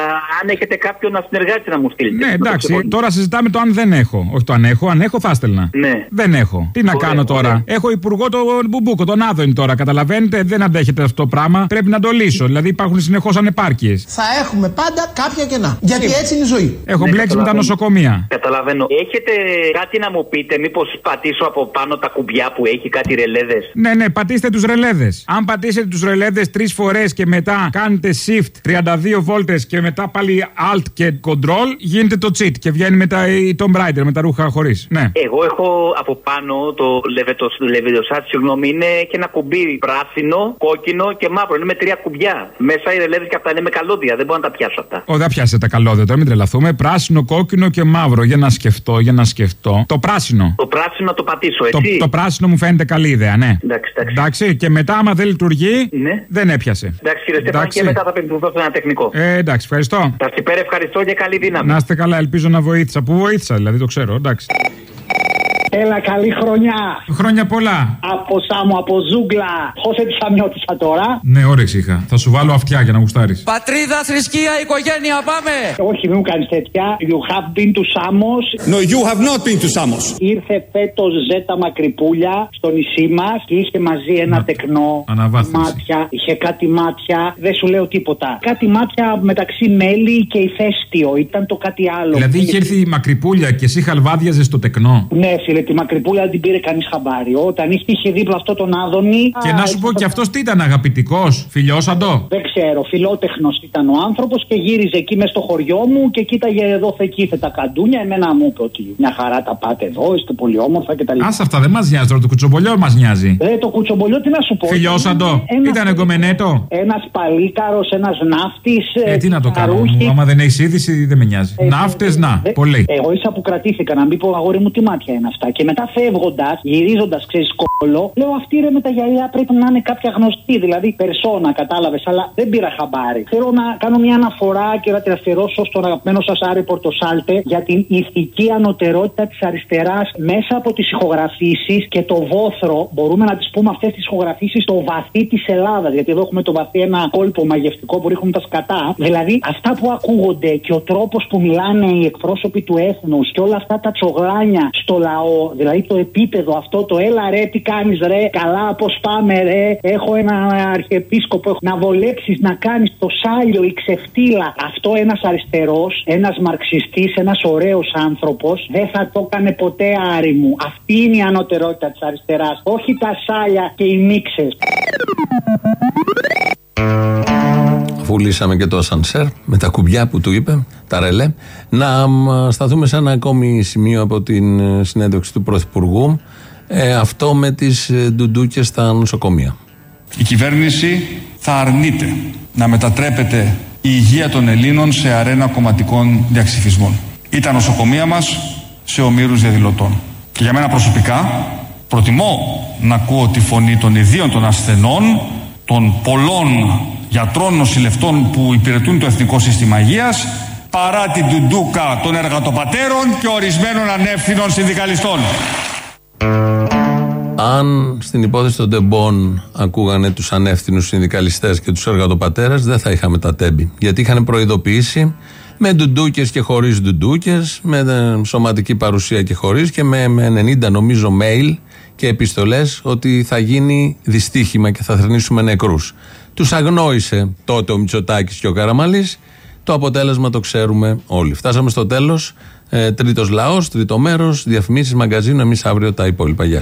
αν έχετε κάποιον να συνεργάσει να μου στείλετε. Ναι, Να το εντάξει, ξεχωρίσω. τώρα συζητάμε το αν δεν έχω. Όχι το αν έχω, αν έχω θα έστελνα. Ναι. Δεν έχω. Τι να Ωραία, κάνω τώρα. ωραία. Έχω υπουργό τον Μπουμπούκο, τον Άδο είναι τώρα. Καταλαβαίνετε, δεν αντέχετε αυτό το πράγμα. Πρέπει να το λύσω. Δηλαδή υπάρχουν συνεχώς ανεπάρκειες. Θα έχουμε πάντα κάποια κενά. Γιατί έτσι είναι η ζωή. Έχω Ναι, μπλέξει με τα καταλαβαίνω. νοσοκομεία. Καταλαβαίνω. Έχετε κάτι να μου πείτε, μήπως πατήσω από πάνω τα κουμπιά που έχει κάτι ρελέδες; Ναι, ναι, πατήστε τους ρελέδες. Αν πατήσετε τους ρελέδες τρεις φορές και μετά κάνετε shift 32 βόλτες και μετά πάλι alt και control, γίνεται το cheat και βγαίνει μετά η Tomb Raider με τα ρούχα χωρίς. Ναι. Εγώ έχω από πάνω το λεβεδοσάτ, συγγνώμη, είναι και ένα κουμπί πράσινο, κόκκινο και μαύρο. Είναι με τρία κουμπιά. Μέσα οι ρελέδε και αυτά είναι με καλώδια. Δεν μπορώ να τα πιάσω αυτά. Ω, δεν πιάσετε τα καλώδια τώρα, μην τρελαθούμε. Πράσινο, κόκκινο και μαύρο. Για να σκεφτώ, για να σκεφτώ. Το πράσινο. Το πράσινο να το πατήσω, Το, έτσι; το πράσινο μου φαίνεται καλή ιδέα, ναι. Εντάξει, εντάξει. Εντάξει, και μετά, άμα δεν λειτουργεί, Ναι. δεν έπιασε. Εντάξει, κύριε Στέφαν, Εντάξει. και μετά θα πεντουθώ σε ένα τεχνικό. Ε, εντάξει, ευχαριστώ. Τα υπέρ ευχαριστώ και καλή δύναμη. Να είστε καλά, ελπίζω να βοήθησα. Πού βοήθησα, δηλαδή, το ξέρω, εντάξει. Έλα, καλή χρονιά. Χρόνια πολλά. Από Σάμου, από Ζούγκλα. Πώ έτσι θα νιώτησα τώρα. Ναι, όρεξη είχα. Θα σου βάλω αυτιά για να γουστάρεις. Πατρίδα, θρησκεία, οικογένεια, πάμε. Όχι, μην μου κάνεις τέτοια. You have been to Samos. No, you have not been to Samos. Ήρθε φέτος Ζέτα Μακρυπούλια στο νησί μας και είχε μαζί ένα τεκνό. Αναβάθμιση. Μάτια, είχε κάτι μάτια. Δεν σου λέω τίποτα. Κάτι μάτια μεταξύ μέλι και ηφαίστειο. Ήταν το κάτι άλλο. Δηλαδή είχε έρθει η μακρυπούλια και εσύ χαλβάδιαζες στο τεκνό. Ναι, φίλε, τη Μακρυπούλια δεν την πήρε κανείς χαμπάρι. Όταν είχε, είχε δίπλα αυτό τον Άδωνη. Και α, να σου πω και αυτός τι ήταν, αγαπητικός, φιλιώσαντο. Δεν ξέρω, φιλότεχνος ήταν ο άνθρωπος και γύριζε εκεί μέσα στο χωριό μου και κοίταγε εδώ θεκήθε τα καντούνια. Εμένα μου είπε ότι μια χαρά τα πάτε εδώ, είστε πολύ όμορφα κτλ. Α αυτά δεν μας νοιάζει τώρα, το κουτσομπολιό μας νοιάζει. Ε, το κουτσομπολιό τι να σου πω. Φιλιώσαντο. Ένα- Ήταν εγκομενέτο. Ένας παλίκαρος, ένας ναύτης. Ε, τι να το κάνω. μου, Άμα δεν έχει είδηση, δεν με νοιάζει. Ε, Ναύτες, να, πολύ. Εγώ ίσα που κρατήθηκα να μην πω αγόρι μου τι μάτια είναι αυτά. Και μετά φεύγοντας, γυρίζοντας, ξέρεις κόλλο, λέω αυτή ρε με τα γυαλιά πρέπει να είναι κάποια γνωστή. Δηλαδή περσόνα, κατάλαβες, αλλά δεν πήρα χαμπάρι. Θέλω να κάνω μια αναφορά και να την αφιερώσω στον αγαπημένο σας Άρη Πορτοσάλτε για την ηθική ανωτερότητα της αριστεράς μέσα από τις ηχογραφήσεις και το βόθρο. Μπορούμε να τις πούμε αυτές τις ηχογραφήσεις στο βαθύ της Ελλάδας. Γιατί εδώ έχουμε το βαθύ ένα κόλπο μαγευτικό που ρίχνουν τα σκατά. Δηλαδή αυτά που ακούγονται και ο τρόπος που μιλάνε οι εκπρόσωποι του έθνους και όλα αυτά τα τσογλάνια στο λαό. Δηλαδή το επίπεδο αυτό, το έλα ρε, τι κάνεις ρε, καλά πώς πάμε ρε. Έχω ένα αρχιεπίσκοπο έχω να βολέψεις να κάνεις το σάλιο, η ξεφτύλα. Αυτό ένας αριστερός, ένας μαρξιστής, ένας ωραίος άνθρωπος δεν θα το έκανε ποτέ άρη μου. Αυτή είναι η ανωτερότητα της αριστεράς. Όχι τα σάλια και οι μίξες. Αφού λύσαμε και το ασανσέρ με τα κουμπιά που του είπε, τα ρελέ, να μ, σταθούμε σε ένα ακόμη σημείο από την ε, συνέντευξη του Πρωθυπουργού. ε, αυτό με τις ε, ντουντούκες στα νοσοκομεία. Η κυβέρνηση θα αρνείται να μετατρέπεται η υγεία των Ελλήνων σε αρένα κομματικών διαξυφισμών ή τα νοσοκομεία μας σε ομήρους διαδηλωτών. Και για μένα προσωπικά προτιμώ να ακούω τη φωνή των ιδίων των ασθενών, των πολλών γιατρών νοσηλευτών που υπηρετούν το Εθνικό Σύστημα Υγείας παρά την τουντούκα των εργατοπατέρων και ορισμένων ανεύθυνων συνδικαλιστών. Αν στην υπόθεση των τεμπών ακούγανε τους ανεύθυνους συνδικαλιστές και τους εργατοπατέρες, δεν θα είχαμε τα τέμπη. Γιατί είχαν προειδοποιήσει με ντουντούκες και χωρίς ντουντούκες, με ε, σωματική παρουσία και χωρίς και με, με 90 νομίζω mail και επιστολές ότι θα γίνει δυστύχημα και θα θρυνήσουμε νεκρούς. Τους αγνόησε τότε ο Μητσοτάκης και ο Καραμαλής. Το αποτέλεσμα το ξέρουμε όλοι. Φτάσαμε στο τέλος. Ε, τρίτος λαός, τρίτο μέρος, διαφημίσεις, μαγκαζίνο. Εμείς αύριο τα υπόλοιπα. Γεια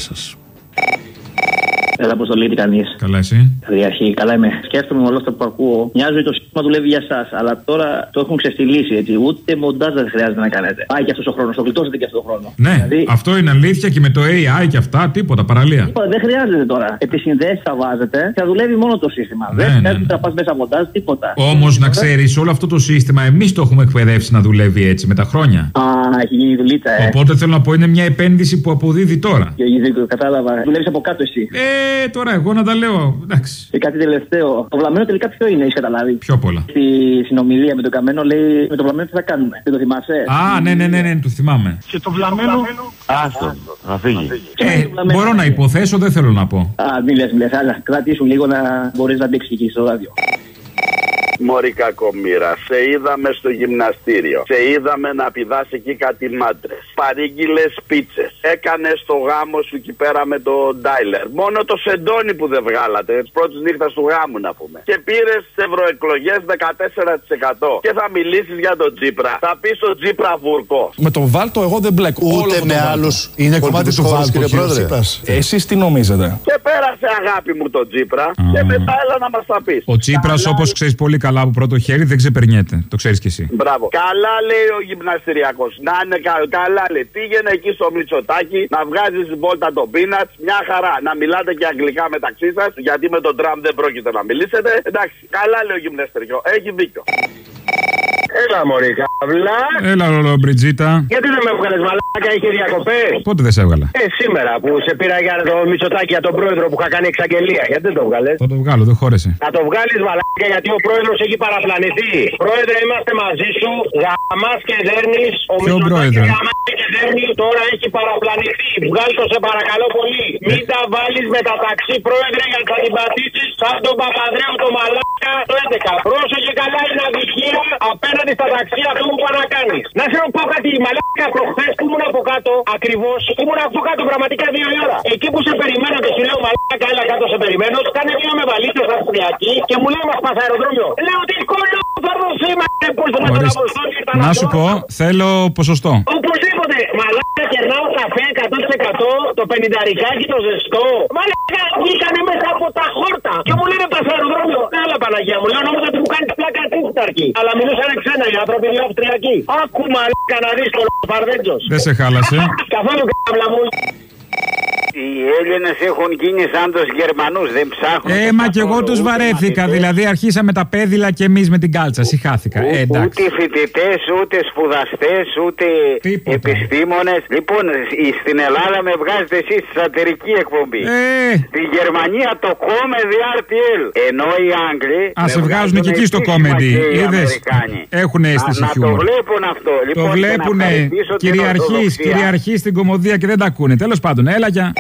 σας. Έλα, Αποστολή, τι κάνει. Καλά, εσύ. Καταρχήν, καλά είμαι. Σκέφτομαι με όλα αυτά που ακούω. Μοιάζει ότι το σύστημα δουλεύει για εσά, αλλά τώρα το έχουν ξεφτυλίσει έτσι. Ούτε μοντάζ δεν χρειάζεται να κάνετε. Πάει και αυτός ο χρόνος, το γλιτώσετε και αυτό το χρόνο. Ναι, Δηλαδή, αυτό είναι αλήθεια και με το AI και αυτά, τίποτα, παραλία. τίποτα, δεν χρειάζεται τώρα. Επισυνδέσεις θα βάζετε και θα δουλεύει μόνο το σύστημα. Ναι, δεν ναι, χρειάζεται να πας μέσα μοντάζ, τίποτα. Όμως να ξέρεις, όλο αυτό το σύστημα εμείς το έχουμε εκπαιδεύσει να δουλεύει έτσι με τα χρόνια. Α, έχει γίνει δουλίτσα, ε. Οπότε θέλω να πω είναι μια επένδυση που αποδίδει τώρα. Και έχει δίκιο, κατάλαβα. Δουλεύεις από κάτω εσύ. Ε, τώρα εγώ να τα λέω. Εντάξει. Και κάτι τελευταίο. Το βλαμμένο τελικά ποιο είναι, έχεις καταλάβει; Πιο πολλά. Στη συνομιλία με τον Καμένο λέει με το βλαμμένο τι θα κάνουμε. Δεν το θυμάσαι; Α, ναι, ναι, ναι, ναι, το θυμάμαι. Και το βλαμμένο. Άστο, να φύγει. Ε, μπορώ να υποθέσω, δεν θέλω να πω. Α, μην λες, μην λες, αλλά κρατήσουν λίγο να μπορείς να μπει εκεί στο ράδιο. Μωρή κακομήρα. Σε είδαμε στο γυμναστήριο. Σε είδαμε να πηδάς εκεί κάτι μάντρες. Παρήγγειλες πίτσες. Έκανες το γάμο σου εκεί πέρα με το ντάιλερ. Μόνο το σεντόνι που δεν βγάλατε. Τη πρώτη νύχτας του γάμου να πούμε. Και πήρες τι ευρωεκλογέ 14%. Και θα μιλήσεις για τον Τζίπρα. Θα πεις στον Τζίπρα βούρκο. Με τον Βάλτο εγώ δεν μπλέκω. Ούτε με άλλους. Είναι κομμάτι του Βάλτο, κύριε Πρόεδρε. Εσείς τι νομίζετε; Και πέρασε αγάπη μου τον Τζίπρα. Και μετά έλα να μας τα πεις. Ο Τσίπρα, όπως ξέρεις πολύ καλά από πρώτο χέρι, δεν ξεπερνιέται. Το ξέρεις κι εσύ. Μπράβο. Καλά λέει ο γυμναστηριακός. Να είναι κα- καλά λέει. Πήγαινε εκεί στο Μητσοτάκι να βγάζεις βόλτα τον πίνατς. Μια χαρά. Να μιλάτε και αγγλικά μεταξύ σας. Γιατί με τον Τραμπ δεν πρόκειται να μιλήσετε. Εντάξει. Καλά λέει ο γυμναστηριακό. Έχει δίκιο. Έλα, Μωρή, καβλά. Έλα, ρολό, Μπριτζίτα. Γιατί δεν με έβγαλες μαλάκα, είχε διακοπές; Πότε δεν σε έβγαλα; Ε, σήμερα που σε πήρα για το Μητσοτάκι για τον πρόεδρο που είχα κάνει εξαγγελία. Γιατί δεν το βγάλε. Θα το βγάλω, δεν χώρεσε. Να το βγάλεις μαλάκα γιατί ο πρόεδρος έχει παραπλανηθεί. Πρόεδρε, είμαστε μαζί σου. Γαμάς και δέρνεις. Ο Ποιο πρόεδρο; γαμά και δέρνει τώρα έχει παραπλανηθεί. Βγάλ το σε παρακαλώ πολύ. Μην τα βάλεις με τα ταξί, πρόεδρε, για να την πατήσει σαν τον Παπαδρέου το μαλάκα το 11. Πρόσεχε καλά είναι αδικία απέναντι στα ταξί αυτό που πάνε να κάνεις. Να σε πω κάτι, μαλάκα προχθές που ήμουν από κάτω, ακριβώς, ήμουν από κάτω πραγματικά δύο η ώρα. Εκεί που σε περιμένω και σου λέω μαλάκα, έλα κάτω σε περιμένω, κάνε μία με βαλίτσε αυστριακή και μου λέει μα πα αεροδρόμιο. Λέω τι κόλλο θα δώσει, μα πώ το με τον Ορίστε. Αποστόλη ήταν Να αυτός. σου πω, θέλω ποσοστό. Οπωσδήποτε. Μαλάκα κερνάω καφέ 100% το πενινταρικάκι το ζεστό. Μαλάκα βγήκανε μέσα από τα χόρτα. Και μου λένε πας αεροδρόμιο. Έλα Παναγία μου. Λέω νόμιζα ότι μου κάνεις πλάκα τούταρκι. Αλλά μιλούσαν ξένα οι άνθρωποι είναι αυστριακοί. Άκου μαλάκα να δεις τον Φαρδέντζο. Δεν σε χάλασε. Καθόλου κάμπλα μου. Οι Έλληνες έχουν γίνει σαν τους Γερμανούς, δεν ψάχνουν. Ε, μα κι εγώ τους βαρέθηκα. Δηλαδή, αρχίσαμε τα πέδιλα και εμείς με την κάλτσα. Συχάθηκα. Ε, εντάξει. Ούτε φοιτητές, ούτε σπουδαστές, ούτε επιστήμονες. Λοιπόν, η- στην Ελλάδα με βγάζετε εσείς στη σατυρική εκπομπή. Ε. Στη Γερμανία το Comedy RTL. Ενώ οι Άγγλοι. Α, με σε βγάζουν και εκεί στο επίσημα κόμεντι. και οι Είδες; Αμερικάνοι. Έχουν αίσθηση Να- Να το χιούμορ. βλέπουν αυτό. Το Λοιπόν, και να βλέπουν ευχαριστήσω την κυριαρχή, Ορθοδοξία. κυριαρχή στην κομμωδία και δεν τα ακούνε. Τέλος πάντων, έλα για.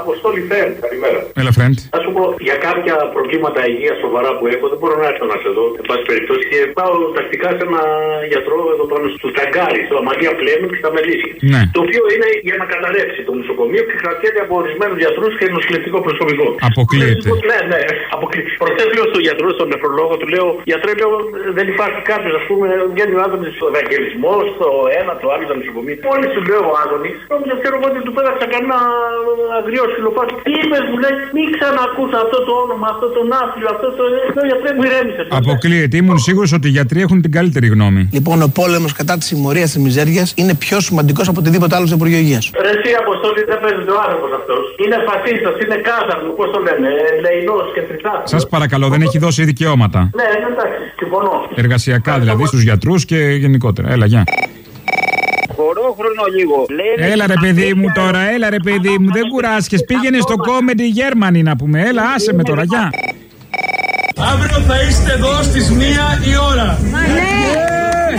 Αποστόλη Φέρν, καλημέρα. Έλα, friend. Θα σου πω για κάποια προβλήματα υγείας σοβαρά που έχω, δεν μπορώ να έρθω να σε δω. Εν πάση περιπτώσει, και πάω τακτικά σε ένα γιατρό εδώ πάνω στο Ταγκάρι, στο Αμαγία Πλέμου και στα Μελίσια. Ναι. Το οποίο είναι για να καταρρεύσει το νοσοκομείο και κρατιέται από ορισμένους γιατρούς και νοσηλευτικό προσωπικό. Αποκλείεται. Ναι, ναι, αποκλείεται. Προχθέ λέω στον γιατρό, στον νεφρολόγο, του λέω: Γιατρέ, λέω, δεν υπάρχει κάποιος, ας πούμε, βγαίνει ο Άδωνη στο Ευαγγελισμός, στο ένα, το άλλο, στο νοσοκομείο. Μόλι του λέω ο Άδωνης, νόμιζα ξέρω εγώ ότι του πέταξα κανένα αγριό σκυλοπάτι. Τι είπες, μου λέει, μην ξανακούς αυτό το όνομα, αυτό το ναύλιο, αυτό το. Λέω, γιατρέ, μου ηρέμησε. Αποκλείεται. Ήμουν σίγουρος ότι οι γιατροί έχουν την καλύτερη γνώμη. Λοιπόν, ο πόλεμος κατά της συμμορίας της μιζέριας είναι πιο σημαντικός από οτιδήποτε άλλο στο Υπουργείο Υγείας. Ρε εσύ Αποστόλη δεν παίζεται ο άνθρωπος αυτός. Είναι φασίστας, είναι κάζαρμο, πώς το λένε, ε, λεϊνός και τριθάτος. Σας παρακαλώ, δεν έχει δώσει δικαιώματα. Ναι, εντάξει, συμφωνώ. Εργασιακά δηλαδή στους γιατρούς και γενικότερα. Έλα, γεια. Έλα ρε παιδί μου τώρα, έλα ρε παιδί μου, δεν κουράσκε. Πήγαινες στο κόμερο τη Γερμανία, να πούμε. Έλα, άσε με τώρα, γεια. Αύριο θα είστε εδώ στις μία η ώρα. Μα ναι. Ε! ναι